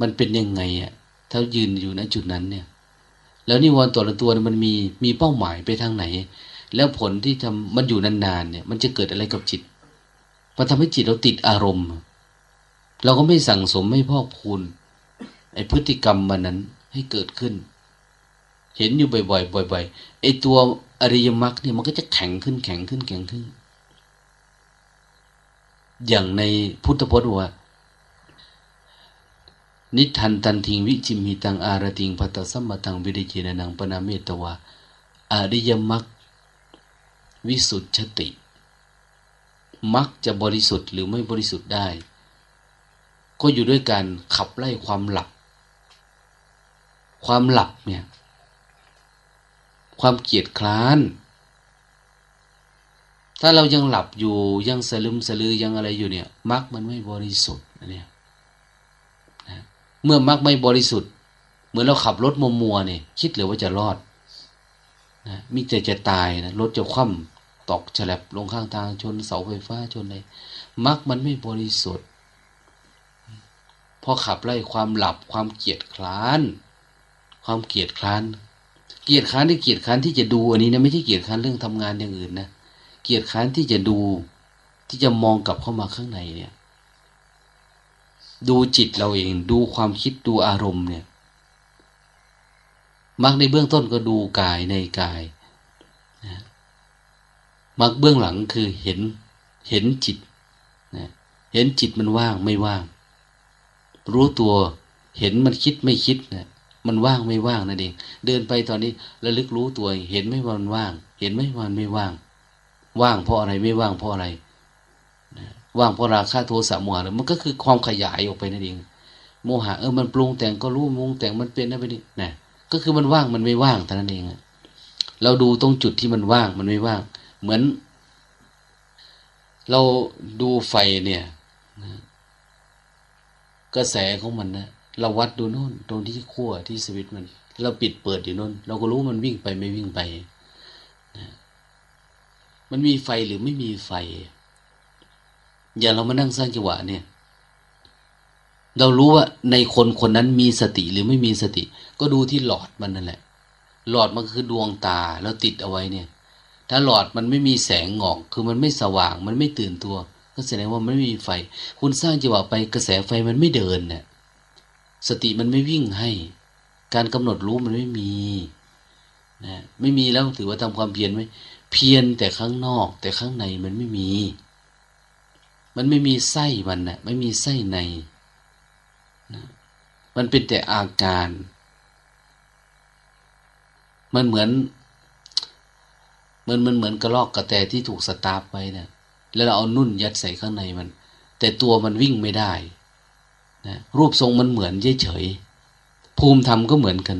มันเป็นยังไงอะถ้ายืนอยู่ณจุดนั้นเนี่ย แล้วนิวรณ์ตัวละตัวมันมีมีเป้าหมายไปทางไหน แล้วผลที่ทำมันอยู่นานๆเนี่ย มันจะเกิดอะไรกับจิต มันทำให้จิตเราติดอารมณ์ เราก็ไม่สั่งสมไม่พอกพูนไอพฤติกรรมมันนั้นให้เกิดขึ้น เห็นอยู่บ่อยๆบ่อยๆไอตัวอริยมรรคเนี่ยมันก็จะแข็งขึ้นแข็งขึ้นแข็งขึ้น อย่างในพุทธพจน์ว่า นิทันตันทิงวิจิมหิตังอารติงพัตสัมมตังวิริจินังปนาเมตวาอริยมรรค วิสุทธติมักจะบริสุทธิ์หรือไม่บริสุทธิ์ได้ ก็อยู่ด้วยการขับไล่ความหลับ ความหลับเนี่ย ความเกียดคร้าน ถ้าเรายังหลับอยู่ยังสลึมสลือยังอะไรอยู่เนี่ยมักมันไม่บริสุทธิ์เนี่ยนะเมื่อมักไม่บริสุทธิ์ เหมือนเราขับรถมัวมัวเนี่ย คิดหรือว่าจะรอดนะมิจะจะตายนะรถจะคว่ำ ตกฉลับลงข้างทางชนเสาไฟฟ้าชนอะไรมักมันไม่บริสุทธิ์พอขับไล่ความหลับความเกียดคร้าน ความเกียดคร้าน เกียดคร้านที่เกียดคร้านที่จะดูอันนี้นะไม่ใช่เกียดคร้านเรื่องทำงานอย่างอื่นนะเกียดคร้านที่จะดูที่จะมองกลับเข้ามาข้างในเนี่ย ดูจิตเราเอง ดูความคิดดูอารมณ์เนี่ย มักในเบื้องต้นก็ดูกายในกาย มักเบื้องหลังคือเห็นเห็นจิตนะเห็นจิตมันว่างไม่ว่าง รู้ตัวเห็นมันคิดไม่คิดนะมันว่างไม่ว่างนั่นเอง เดินไปตอนนี้ระลึกรู้ตัว เห็นไม่ว่ามันว่าง เห็นไม่ว่ามันไม่ว่าง ว่างเพราะอะไรไม่ว่างเพราะอะไรว่างเพราะราคะโทสะโมหะมันก็คือความขยายออกไปนั่นเอง โมหะเออมันปรุงแต่งก็รู้มุงแต่งมันเป็นนั่นไปนี่นะก็คือมันว่างมันไม่ว่างแต่นั้นเองเราดูตรงจุดที่มันว่างมันไม่ว่าง เหมือน เราดูไฟเนี่ยกระแสของมันนะเราวัดดูโน่นตรงที่ขั้วที่สวิตมัน เราปิดเปิดอยู่โน่น เราก็รู้มันวิ่งไปไม่วิ่งไปนะมันมีไฟหรือไม่มีไฟ อย่างเรามานั่งสร้างจังหวะเนี่ย เรารู้ว่าในคนคนนั้นมีสติหรือไม่มีสติ ก็ดูที่หลอดมันนั่นแหละ หลอดมันคือดวงตาแล้วติดเอาไว้เนี่ย ถ้าหลอดมันไม่มีแสงงอก คือมันไม่สว่าง มันไม่ตื่นตัว ก็แสดงว่ามันไม่มีไฟ คุณสร้างจังหวะไปกระแสไฟมันไม่เดินเนี่ย สติมันไม่วิ่งให้ การกำหนดรู้มันไม่มีนะไม่มีแล้วถือว่าทำความเพียรไหมเพียรแต่ข้างนอก แต่ข้างในมันไม่มี มันไม่มีไส้มันนะไม่มีไส้ในนะมันเป็นแต่อาการ มันเหมือน มันมันเหมือนกระลอกกระแตที่ถูกสตาร์ฟไว้นะแล้วเราเอานุ่นยัดใส่ข้างในมัน แต่ตัวมันวิ่งไม่ได้นะรูปทรงมันเหมือนเฉยๆภูมิธรรมก็เหมือนกัน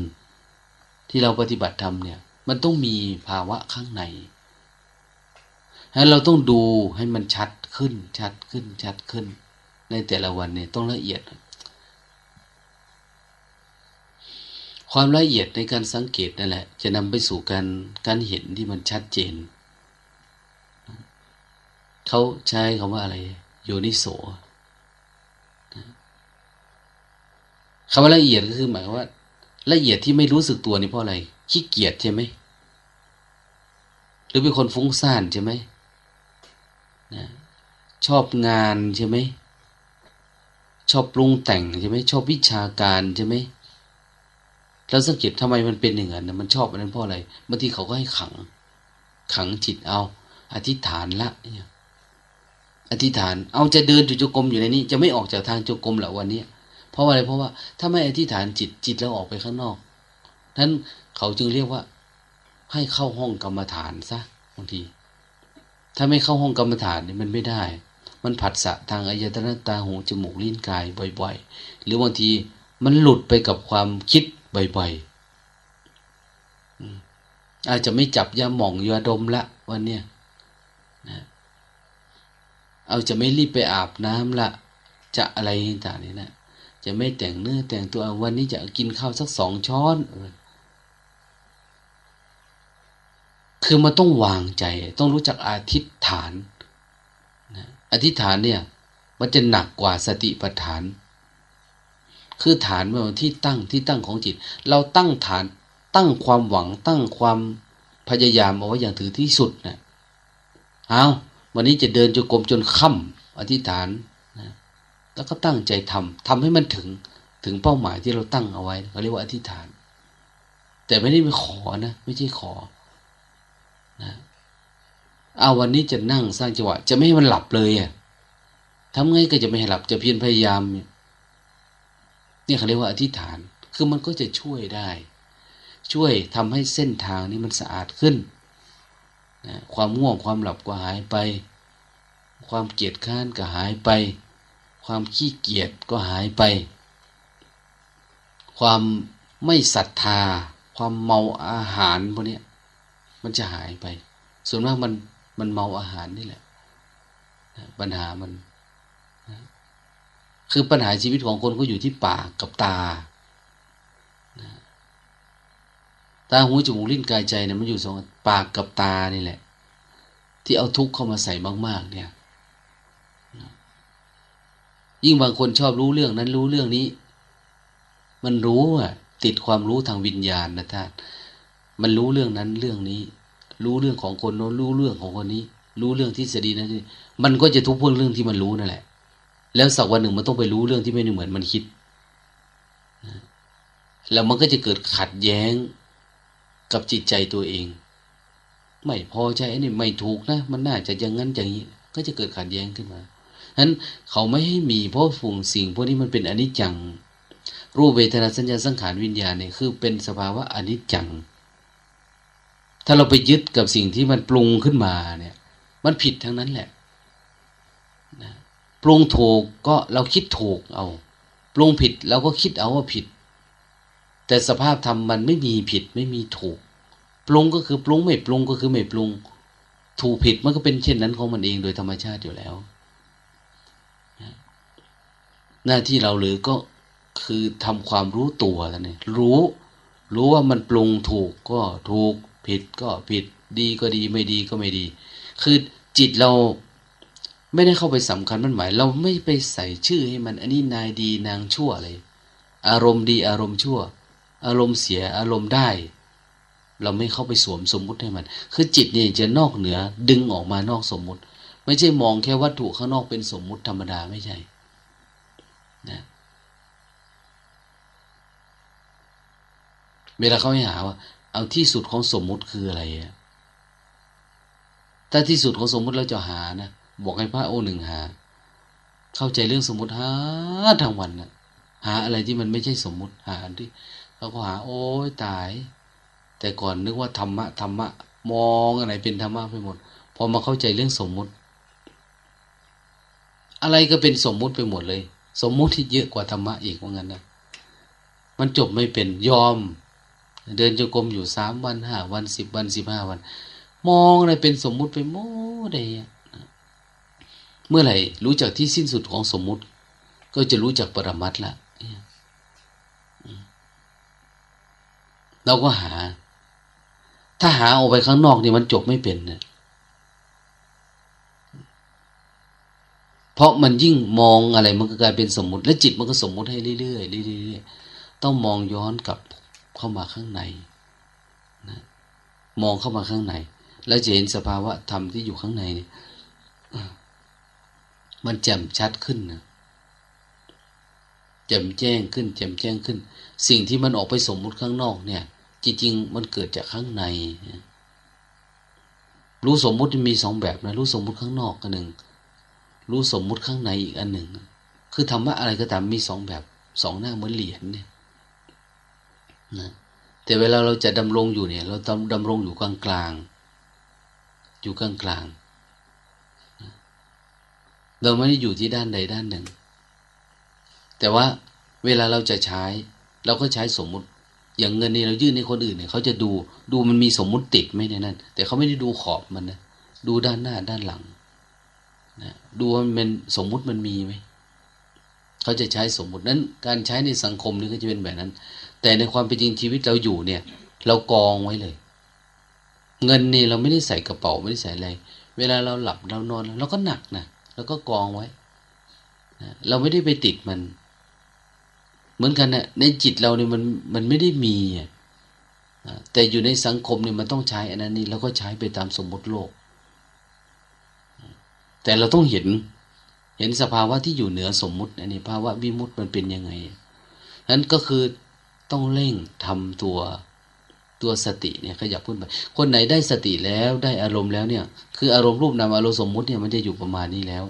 ที่เราปฏิบัติธรรมเนี่ย มันต้องมีภาวะข้างในให้เราต้องดูให้มันชัดขึ้นชัดขึ้นชัดขึ้น ในแต่ละวันเนี่ยต้องละเอียด ความละเอียดในการสังเกตนั่นแหละ จะนำไปสู่การการเห็นที่มันชัดเจน เขาใช้คำว่าอะไร โยนิโสคำว่าละเอียดก็คือหมายว่า ละเอียดที่ไม่รู้สึกตัวนี่เพราะอะไร ขี้เกียจใช่ไหม หรือเป็นคนฟุ้งซ่านใช่ไหมนะชอบงานใช่ไหม ชอบปรุงแต่งใช่ไหม ชอบวิชาการใช่ไหม แล้วสังเกตทำไมมันเป็นอย่างนั้นมันชอบอันนั้นเพราะอะไรบางทีเขาก็ให้ขัง ขังจิตเอา อธิษฐานละอธิษฐาน เอาจะเดินอยู่จงกรมอยู่ในนี้ จะไม่ออกจากทางจงกรมหรอวันนี้เพราะอะไรเพราะว่าถ้าไม่อธิษฐานจิตจิตแล้วออกไปข้างนอกนั้นเขาจึงเรียกว่า ให้เข้าห้องกรรมฐานซะบางที ถ้าไม่เข้าห้องกรรมฐานนี่มันไม่ได้ มันผัสสะทางอายตนะตาหูจมูกลิ้นกายบ่อย ๆ หรือบางทีมันหลุดไปกับความคิด บ่อยๆอาจจะไม่จับยาหม่องยาดมละวันเนี้ยนะเอาจะไม่รีบไปอาบน้ำละจะอะไรต่างๆนี่นะจะไม่แต่งเนื้อแต่งตัววันนี้จะกินข้าวสักสองช้อน คือมันต้องวางใจ ต้องรู้จักอธิษฐานอธิษฐานเนี่ย มันจะหนักกว่าสติปัฏฐาน คือฐานมันที่ตั้งที่ตั้งของจิต เราตั้งฐานตั้งความหวังตั้งความพยายามเอาไว้อย่างถือที่สุดนะเอาวันนี้จะเดินจงกรมจนค่ำอธิษฐานนะแล้วก็ตั้งใจทำทำให้มันถึงถึงเป้าหมายที่เราตั้งเอาไว้เขาเรียกว่าอธิษฐาน แต่ไม่ได้ไปขอนะไม่ใช่ขอนะเอาวันนี้จะนั่งสร้างจังหวะจะไม่ให้มันหลับเลยอะทำไงก็จะไม่ให้หลับจะเพียรพยายามเนี่ย นี่เขาเรียกว่าอธิษฐาน คือมันก็จะช่วยได้ ช่วยทำให้เส้นทางนี้มันสะอาดขึ้นนะความง่วงความหลับก็หายไป ความเกียจข้านก็หายไป ความขี้เกียจก็หายไป ความไม่ศรัทธา ความเมาอาหารพวกนี้มันจะหายไป ส่วนมากมันมันเมาอาหารนี่แหละปัญหามัน คือปัญหาชีวิตของคนก็อยู่ที่ปากกับตาตาหูจมูกลิ้นกายใจเนี่ยมันอยู่สองปากกับตานี่แหละ ที่เอาทุกข์เข้ามาใส่มาก ๆ เนี่ย ยิ่งบางคนชอบรู้เรื่องนั้นรู้เรื่องนี้ มันรู้อะ ติดความรู้ทางวิญญาณนะท่านมันรู้เรื่องนั้นเรื่องนี้ รู้เรื่องของคนโน้นรู้เรื่องของคนนี้ รู้เรื่องทฤษฎีนั้นมันก็จะทุกข์เพราะเรื่องที่มันรู้นั่นแหละ แล้วสักวันหนึ่งมันต้องไปรู้เรื่องที่ไม่เหมือนมันคิด แล้วมันก็จะเกิดขัดแย้งกับจิตใจตัวเอง ไม่พอใจนนี้ไม่ถูกนะ มันน่าจะอย่างนั้นอย่างนี้ ก็จะเกิดขัดแย้งขึ้นมาฉะนั้นเขาไม่ให้มีเพราะฝุ่งสิ่งพวกนี้มันเป็นอนิจจัง รูปเวทนาสัญญาสังขารวิญญาณเนี่ยคือเป็นสภาวะอนิจจัง ถ้าเราไปยึดกับสิ่งที่มันปรุงขึ้นมาเนี่ย มันผิดทั้งนั้นแหละ ปรุงถูกก็เราคิดถูกเอาปรุงผิดเราก็คิดเอาว่าผิด แต่สภาพธรรมมันไม่มีผิดไม่มีถูก ปรุงก็คือปรุงไม่ปรุงก็คือไม่ปรุง ถูกผิดมันก็เป็นเช่นนั้นของมันเองโดยธรรมชาติอยู่แล้ว หน้าที่เราหรือก็คือทำความรู้ตัวแล้วเนี่ยรู้ รู้ว่ามันปรุงถูกก็ถูกผิดก็ผิดดีก็ดีไม่ดีก็ไม่ดี คือจิตเรา ไม่ได้เข้าไปสำคัญมันหมาย เราไม่ไปใส่ชื่อให้มัน อันนี้นายดีนางชั่วอะไรอารมณ์ดีอารมณ์ชั่ว อารมณ์เสียอารมณ์ได้ เราไม่เข้าไปสวมสมมุติให้มัน คือจิตเนี่ยจะนอกเหนือดึงออกมานอกสมมุติ ไม่ใช่มองแค่วัตถุข้างนอกเป็นสมมุติธรรมดาไม่ใช่นะเวลาเขาให้หาว่า เอาที่สุดของสมมุติคืออะไรอะถ้าที่สุดของสมมุติเราจะหานะ บอกให้พระโอหนึ่งหา เข้าใจเรื่องสมมุติหาทั้งวันนะหาอะไรที่มันไม่ใช่สมมุติหาที่เราก็หา โอ้ยตาย แต่ก่อนนึกว่าธรรมะธรรมะ มองอะไรเป็นธรรมะไปหมด พอมาเข้าใจเรื่องสมมุติ อะไรก็เป็นสมมุติไปหมดเลย สมมุติที่เยอะกว่าธรรมะอีกว่างั้นนะมันจบไม่เป็นยอม เดินจงกรมอยู่สามวันห้าวันสิบวันสิบห้าวัน มองอะไรเป็นสมมุติไปหมดเลย มื่อไหร่รู้จักที่สิ้นสุดของสมมุติ ก็จะรู้จักปรมัตละเราก็หา ถ้าหาออกไปข้างนอกนี่มันจบไม่เป็นเนี่ยเพราะมันยิ่งมองอะไรมันก็กลายเป็นสมมุติ และจิตมันก็สมมุติให้เรื่อยๆเรื่อยๆต้องมองย้อนกลับเข้ามาข้างในนะมองเข้ามาข้างใน แล้วจะเห็นสภาวะธรรมที่อยู่ข้างในเนี่ย มันแจ่มชัดขึ้นนะแจ่มแจ้งขึ้น แจ่มแจ้งขึ้น สิ่งที่มันออกไปสมมุติข้างนอกเนี่ย จริงๆ มันเกิดจากข้างใน รู้สมมุติมีสองแบบนะ รู้สมมุติข้างนอกกันหนึ่ง รู้สมมุติข้างในอีกอันหนึ่ง คือธรรมะอะไรก็ตามมีสองแบบสองหน้าเหมือนเหรียญเนี่ยนะแต่เวลาเราจะดำรงอยู่เนี่ย เราดำดำรงอยู่กลางกลางอยู่กลางกลาง เราไม่ได้อยู่ที่ด้านใดด้านหนึ่ง แต่ว่าเวลาเราจะใช้ เราก็ใช้สมมุติ อย่างเงินนี่เรายื่นให้คนอื่นเนี่ยเขาจะดูดูมันมีสมมุติติดไหมในนั้น แต่เขาไม่ได้ดูขอบมันนะดูด้านหน้าด้านหลังนะดูว่ามันสมมุติมันมีไหมเขาจะใช้สมมุตินั้น การใช้ในสังคมนี่ก็จะเป็นแบบนั้น แต่ในความเป็นจริงชีวิตเราอยู่เนี่ย เรากองไว้เลย เงินนี่เราไม่ได้ใส่กระเป๋าไม่ได้ใส่อะไร เวลาเราหลับเรานอนเราก็หนักนะ แล้วก็กองไว้ เราไม่ได้ไปติดมัน เหมือนกันนะในจิตเราเนี่ยมันมันไม่ได้มีแต่อยู่ในสังคมเนี่ยมันต้องใช้อันนั้นนี่เราก็ใช้ไปตามสมมติโลก แต่เราต้องเห็นเห็นสภาวะที่อยู่เหนือสมมุติ อันนี้ภาวะวิมุตติมันเป็นยังไงนั้นก็คือต้องเร่งทำตัว ตัวสติเนี่ยขยับขึ้นไปคนไหนได้สติแล้วได้อารมณ์แล้วเนี่ย คืออารมณ์รูปนามอารมณ์สมมุติเนี่ยมันจะอยู่ประมาณนี้แล้ว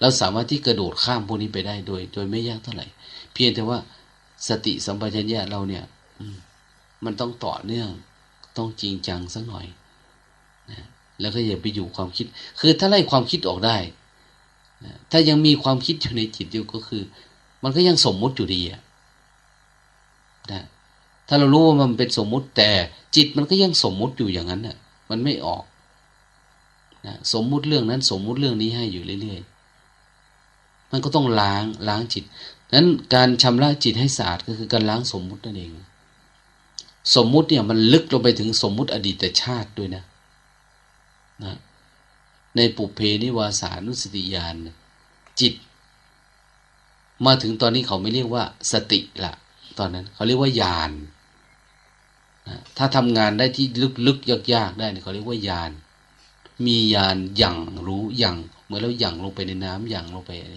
เราสามารถที่กระโดดข้ามพวกนี้ไปได้โดย โดยไม่ยากเท่าไหร่ เพียงแต่ว่าสติสัมปชัญญะเราเนี่ยมันต้องต่อเนื่องต้องจริงจังสักหน่อยนะแล้วก็อย่าไปอยู่ความคิด คือถ้าไล่ความคิดออกได้นะถ้ายังมีความคิดอยู่ในจิตอยู่ก็คือ มันก็ยังสมมุติอยู่ดีอะ ถ้าเรารู้ว่ามันเป็นสมมุติแต่จิตมันก็ยังสมมุติอยู่อย่างนั้นน่ะ มันไม่ออกนะสมมุติเรื่องนั้นสมมุติเรื่องนี้ให้อยู่เรื่อยๆ มันก็ต้องล้างล้างจิต นั้นการชำระจิตให้สะอาดก็คือการล้างสมมุตินั่นเอง สมมุติเนี่ยมันลึกลงไปถึงสมมุติอดีตชาติด้วยนะนะในปุเพนิวาสานุสติญาณจิต มาถึงตอนนี้เขาไม่เรียกว่าสติละตอนนั้นเขาเรียกว่าญาณน ถ้าทำงานได้ที่ลึกๆยากๆได้เขาเรียกว่าญาณมีญาณอย่างรู้อย่างเหมือนเราอย่างลงไปในน้ำอย่างลงไปอะไร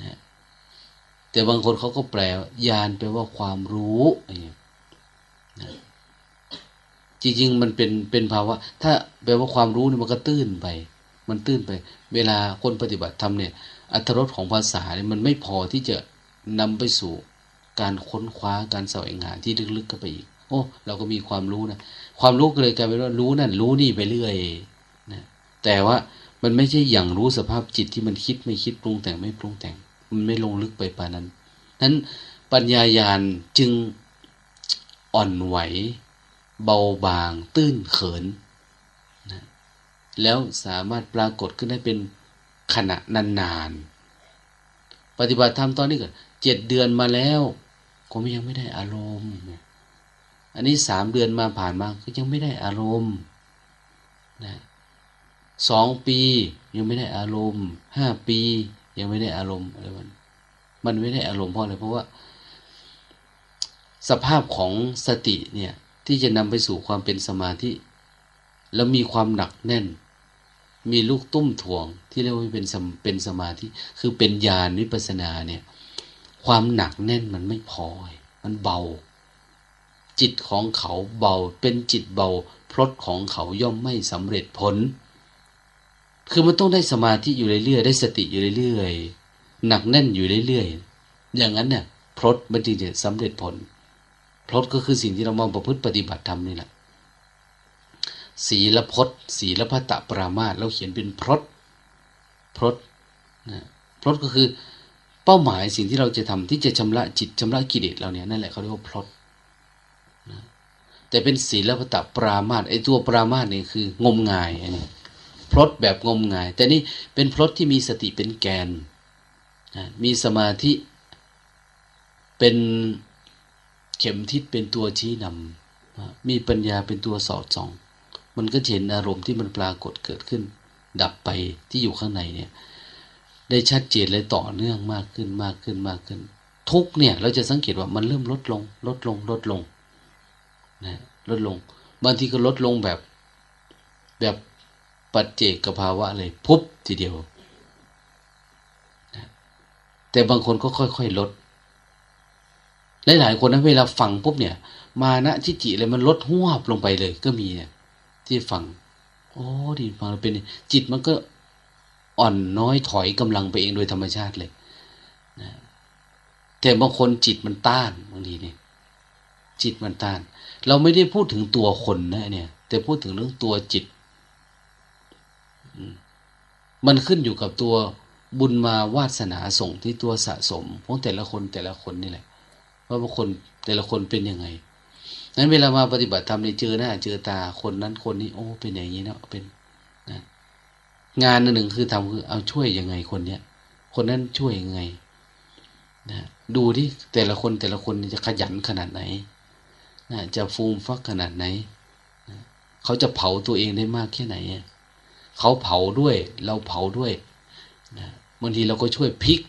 นะแต่บางคนเขาก็แปลญาณแปลว่าความรู้อะไรนะจริงๆมันเป็นเป็นภาวะ ถ้าแปลว่าความรู้นี่มันก็ตื้นไป มันตื้นไป เวลาคนปฏิบัติธรรมเนี่ยอัตรรสของภาษาเนี่ยมันไม่พอที่จะนำไปสู่การค้นคว้าการแสวงหาที่ลึกๆก็ไปอีก โอ้เราก็มีความรู้นะความรู้ก็เลยกลายเป็นว่ารู้นั่นรู้นี่ไปเรื่อยนะแต่ว่ามันไม่ใช่อย่างรู้สภาพจิตที่มันคิดไม่คิดปรุงแต่งไม่ปรุงแต่ง มันไม่ลงลึกไปปานั้นนั้นปัญญายาณจึงอ่อนไหว เบาบาง ตื้นเขินนะแล้วสามารถปรากฏขึ้นได้เป็นขณะนานๆ ปฏิบัติธรรมตอนนี้ก็เจ็ดเดือนมาแล้ว ก็ยังไม่ได้อารมณ์ อันนี้สามเดือนมาผ่านมาก็ยังไม่ได้อารมณ์นะสองปียังไม่ได้อารมณ์ห้าปี ยังไม่ได้อารมณ์อะไรมันมันไม่ได้อารมณ์เพราะอะไรเพราะว่า สภาพของสติเนี่ยที่จะนำไปสู่ความเป็นสมาธิ แล้วมีความหนักแน่น มีลูกตุ้มถ่วง ที่เรียกว่าเป็นเป็นสมาธิ คือเป็นญาณวิปัสนาเนี่ย ความหนักแน่นมันไม่พอ มันเบา จิตของเขาเบาเป็นจิตเบาพลดของเขาย่อมไม่สำเร็จผล คือมันต้องได้สมาธิอยู่เรื่อยๆได้สติอยู่เรื่อยๆหนักแน่นอยู่เรื่อยๆอย่างนั้นเนี่ยพลดมันจึงจะสำเร็จผลพลดก็คือสิ่งที่เรามองประพฤติปฏิบัติธรรมนี่แหละศีลพจน์ศีลพัตะปรามาตเราเขียนเป็นพลดพลดนะพลดก็คือเป้าหมายสิ่งที่เราจะทำที่จะชำระจิตชำระกิเลสเราเนี่ยนั่นแหละเขาเรียกว่าพลดนะ แต่เป็นศีลพตปรามาตไอตัวปรามาตนี่คืองมงายอันนี้พลดแบบงมงาย แต่นี่เป็นพลดที่มีสติเป็นแกนมีสมาธิเป็นเข็มทิศเป็นตัวชี้นำมีปัญญาเป็นตัวสอดส่อง มันก็เห็นอารมณ์ที่มันปรากฏเกิดขึ้น ดับไปที่อยู่ข้างในเนี่ยได้ชัดเจนและต่อเนื่องมากขึ้นมากขึ้นมากขึ้น ทุกเนี่ยเราจะสังเกตว่ามันเริ่มลดลง ลดลงลดลง นะลดลง บางทีก็ลดลงแบบ แบบปัจเจกภาวะเลยพุบทีเดียวนะแต่บางคนก็ค่อยๆลด หลายๆคนนะเวลาฟังปุ๊บเนี่ย มานะทิฏฐิอะไรมันลดหวบลงไปเลย ก็มีเนี่ย ที่ฟังโอ้ดีฟังเป็นจิตมันก็อ่อนน้อยถอยกำลังไปเองโดยธรรมชาติเลยนะแต่บางคนจิตมันต้านบางทีเนี่ยจิตมันต้าน เราไม่ได้พูดถึงตัวคนนะเนี่ย แต่พูดถึงเรื่องตัวจิต มันขึ้นอยู่กับตัวบุญมาวาสนาส่งที่ตัวสะสมของแต่ละคนแต่ละคนนี่แหละว่าบางคนแต่ละคนเป็นยังไงนั้นเวลามาปฏิบัติธรรมในเจอหน้าเจอตาคนนั้นคนนี้โอ้เป็นอย่างนี้นะเป็นนะงานหนึ่งคือทำคือเอาช่วยยังไงคนเนี้ยคนนั้นช่วยยังไงนะดูที่แต่ละคนแต่ละคนจะขยันขนาดไหน นะจะฟูมฟักขนาดไหนนะเขาจะเผาตัวเองได้มากแค่ไหน เขาเผาด้วย เราเผาด้วยนะบางทีเราก็ช่วยพลิก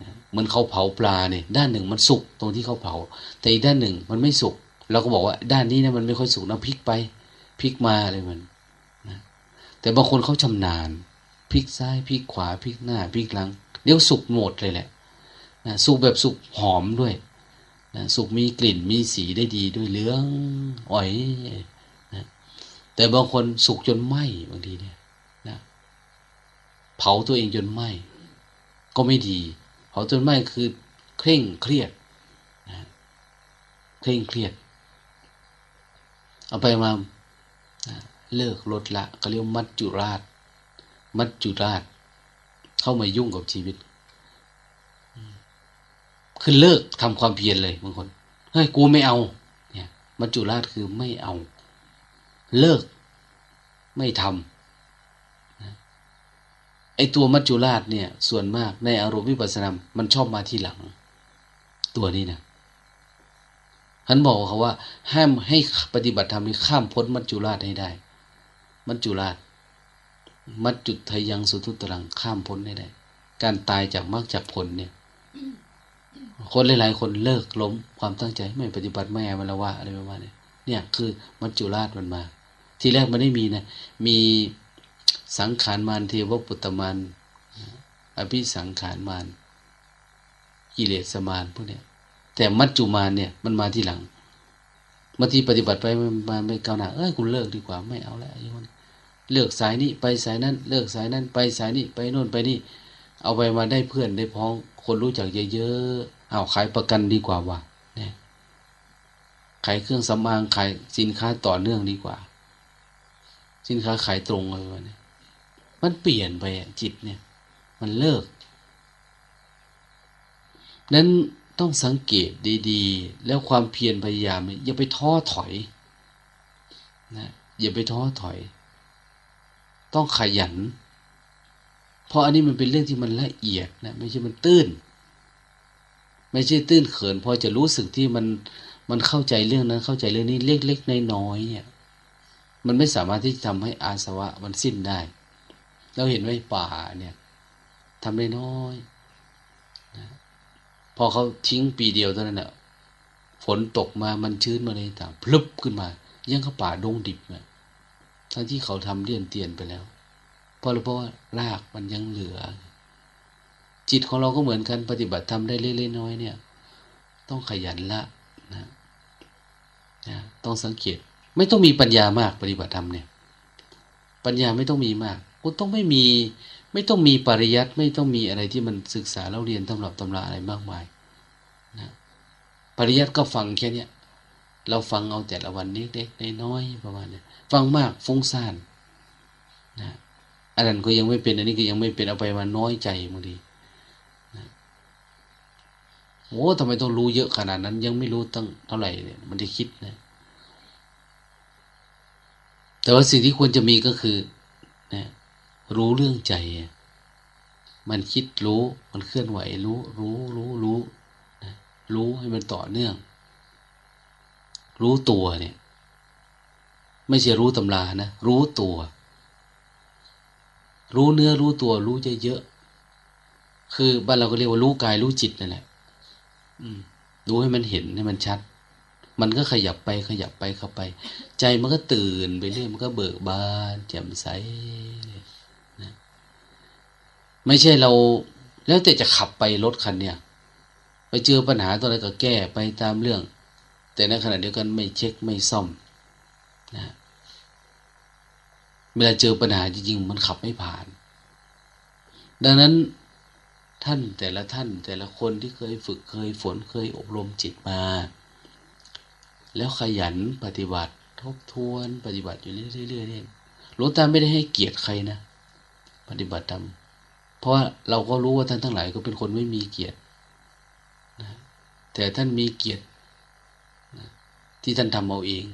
นะเหมือนเขาเผาปลาเนี่ยด้านหนึ่งมันสุกตรงที่เขาเผา แต่อีกด้านหนึ่งมันไม่สุกเราก็บอกว่าด้านนี้นะมันไม่ค่อยสุกนะพลิกไปพลิกมาอะไรมันนะแต่บางคนเขาชำนาญพลิกซ้ายพลิกขวาพลิกหน้าพลิกหลังเดี๋ยวสุกหมดเลยแหละนะสุกแบบสุกหอมด้วย นะสุกมีกลิ่นมีสีได้ดีด้วยเหลืองอ่อยนะแต่บางคนสุกจนไหม้บางทีเนี่ยนะเผาตัวเองจนไหม้ก็ไม่ดี เผาจนไหม้คือเคร่งเครียดนะเคร่งเครียด เอาไปมานะเลิกลดละก็เรียกมัจจุราช มัจจุราช เข้ามายุ่งกับชีวิต คือเลิกทำความเพียรเลยบางคนเฮ้ยกูไม่เอา เนี่ยมัจจุราชคือไม่เอา เลิก ไม่ทำไอตัวมัจจุราชเนี่ย ส่วนมากในอารมณ์วิปัสสนา มันชอบมาที่หลัง ตัวนี้นะท่านบอกเขาว่า ห้ามให้ปฏิบัติธรรมนี้ข้ามพ้นมัจจุราชให้ได้ มัจจุราช มัจจุทยังสุทุตรังข้ามพ้นให้ได้ การตายจากมรรคจากผลเนี่ย คนหลายๆ คนเลิกล้มความตั้งใจไม่ปฏิบัติไม่เอามาละว่าอะไรประมาณนี้เนี่ยคือมัจจุราชมันมา ทีแรกมันไม่มีนะ มีสังขารมารเทวปุตตมารอภิสังขารมารกิเลสมารพวกเนี้ยแต่มัจจุมารเนี่ยมันมาทีหลังบางทีปฏิบัติไปมาไม่ก้าวหน้าเอ้ยกูเลิกดีกว่าไม่เอาแล้วอย่างนี้เลิกสายนี้ไปสายนั้น เลิกสายนั้น ไปสายนี้ไปโน่นไปนี่ เอาไปมาได้เพื่อนได้พ้อง คนรู้จักเยอะๆ เอาขายประกันดีกว่าว่ะเนี่ยขายเครื่องสำอางขายสินค้าต่อเนื่องดีกว่า สินค้าขายตรงเลยวะเนี่ยมันเปลี่ยนไปจิตเนี่ย มันเลิก นั้นต้องสังเกตดีๆ แล้วความเพียรพยายามอย่าไปท้อถอยนะอย่าไปท้อถอย ต้องขยัน เพราะอันนี้มันเป็นเรื่องที่มันละเอียดนะไม่ใช่มันตื้น ไม่ใช่ตื้นเขินพอจะรู้สึกที่มันมันเข้าใจเรื่องนั้นเข้าใจเรื่องนี้เล็กๆน้อยๆเนี่ยมันไม่สามารถที่จะทำให้อาสวะมันสิ้นได้ เราเห็นไว้ป่าเนี่ยทำได้น้อยนะพอเขาทิ้งปีเดียวเท่านั้นแหละฝนตกมามันชื้นมาเลยต่างพลึบขึ้นมายังเขาป่าดงดิบเนี่ยทั้งที่เขาทำเลี่ยนเตียนไปแล้ว เพราะเพราะว่ารากมันยังเหลือ จิตของเราก็เหมือนกันปฏิบัติทำได้เล็กๆน้อยเนี่ย ต้องขยันละนะนะต้องสังเกต ไม่ต้องมีปัญญามากปฏิบัติธรรมเนี่ย ปัญญาไม่ต้องมีมากก็ต้องไม่มี ไม่ต้องมีปริยัติไม่ต้องมีอะไรที่มันศึกษาแล้วเรียนตำรับตำราอะไรมากมายนะปริยัติก็ฟังแค่เนี้ยเราฟังเอาแต่ละวันเล็กๆน้อยๆประมาณนี้ฟังมากฟุ้งซ่านนะอันนั้นก็ยังไม่เป็นอันนี้ก็ยังไม่เป็นเอาไปมาน้อยใจบางที โอ้ทำไมต้องรู้เยอะขนาดนั้น ยังไม่รู้ตั้งเท่าไหร่เนี่ย มันจะคิดนะ แต่ว่าสิ่งที่ควรจะมีก็คือนะรู้เรื่องใจ มันคิดรู้ มันเคลื่อนไหวรู้ รู้รู้รู้นะรู้ให้มันต่อเนื่อง รู้ตัวเนี่ย ไม่ใช่รู้ตำรานะ รู้ตัว รู้เนื้อรู้ตัว รู้เยอะๆคือบ้านเราก็เรียกว่ารู้กายรู้จิตนั่นแหละ รู้ให้มันเห็นให้มันชัด มันก็ขยับไปขยับไปเข้าไป ใจมันก็ตื่นไปเรื่อยมันก็เบิกบานแจ่มใสนะไม่ใช่เรา แล้วแต่จะขับไปรถคันเนี่ย ไปเจอปัญหาตัวอะไรก็แก้ไปตามเรื่อง แต่ในขณะเดียวกันไม่เช็คไม่ซ่อมนะเวลาเจอปัญหาจริงๆมันขับไม่ผ่าน ดังนั้น ท่านแต่ละท่านแต่ละคนที่เคยฝึกเคยฝนเคยอบรมจิตมา แล้วขยันปฏิบัติทบทวน ปฏิบัติอยู่เรื่อยๆเนี่ยหลวงตาไม่ได้ให้เกียรติใครนะ ปฏิบัติธรรมเพราะเราก็รู้ว่าท่านทั้งหลายก็เป็นคนไม่มีเกียรตินะแต่ท่านมีเกียรตินะที่ท่านทำเอาเอง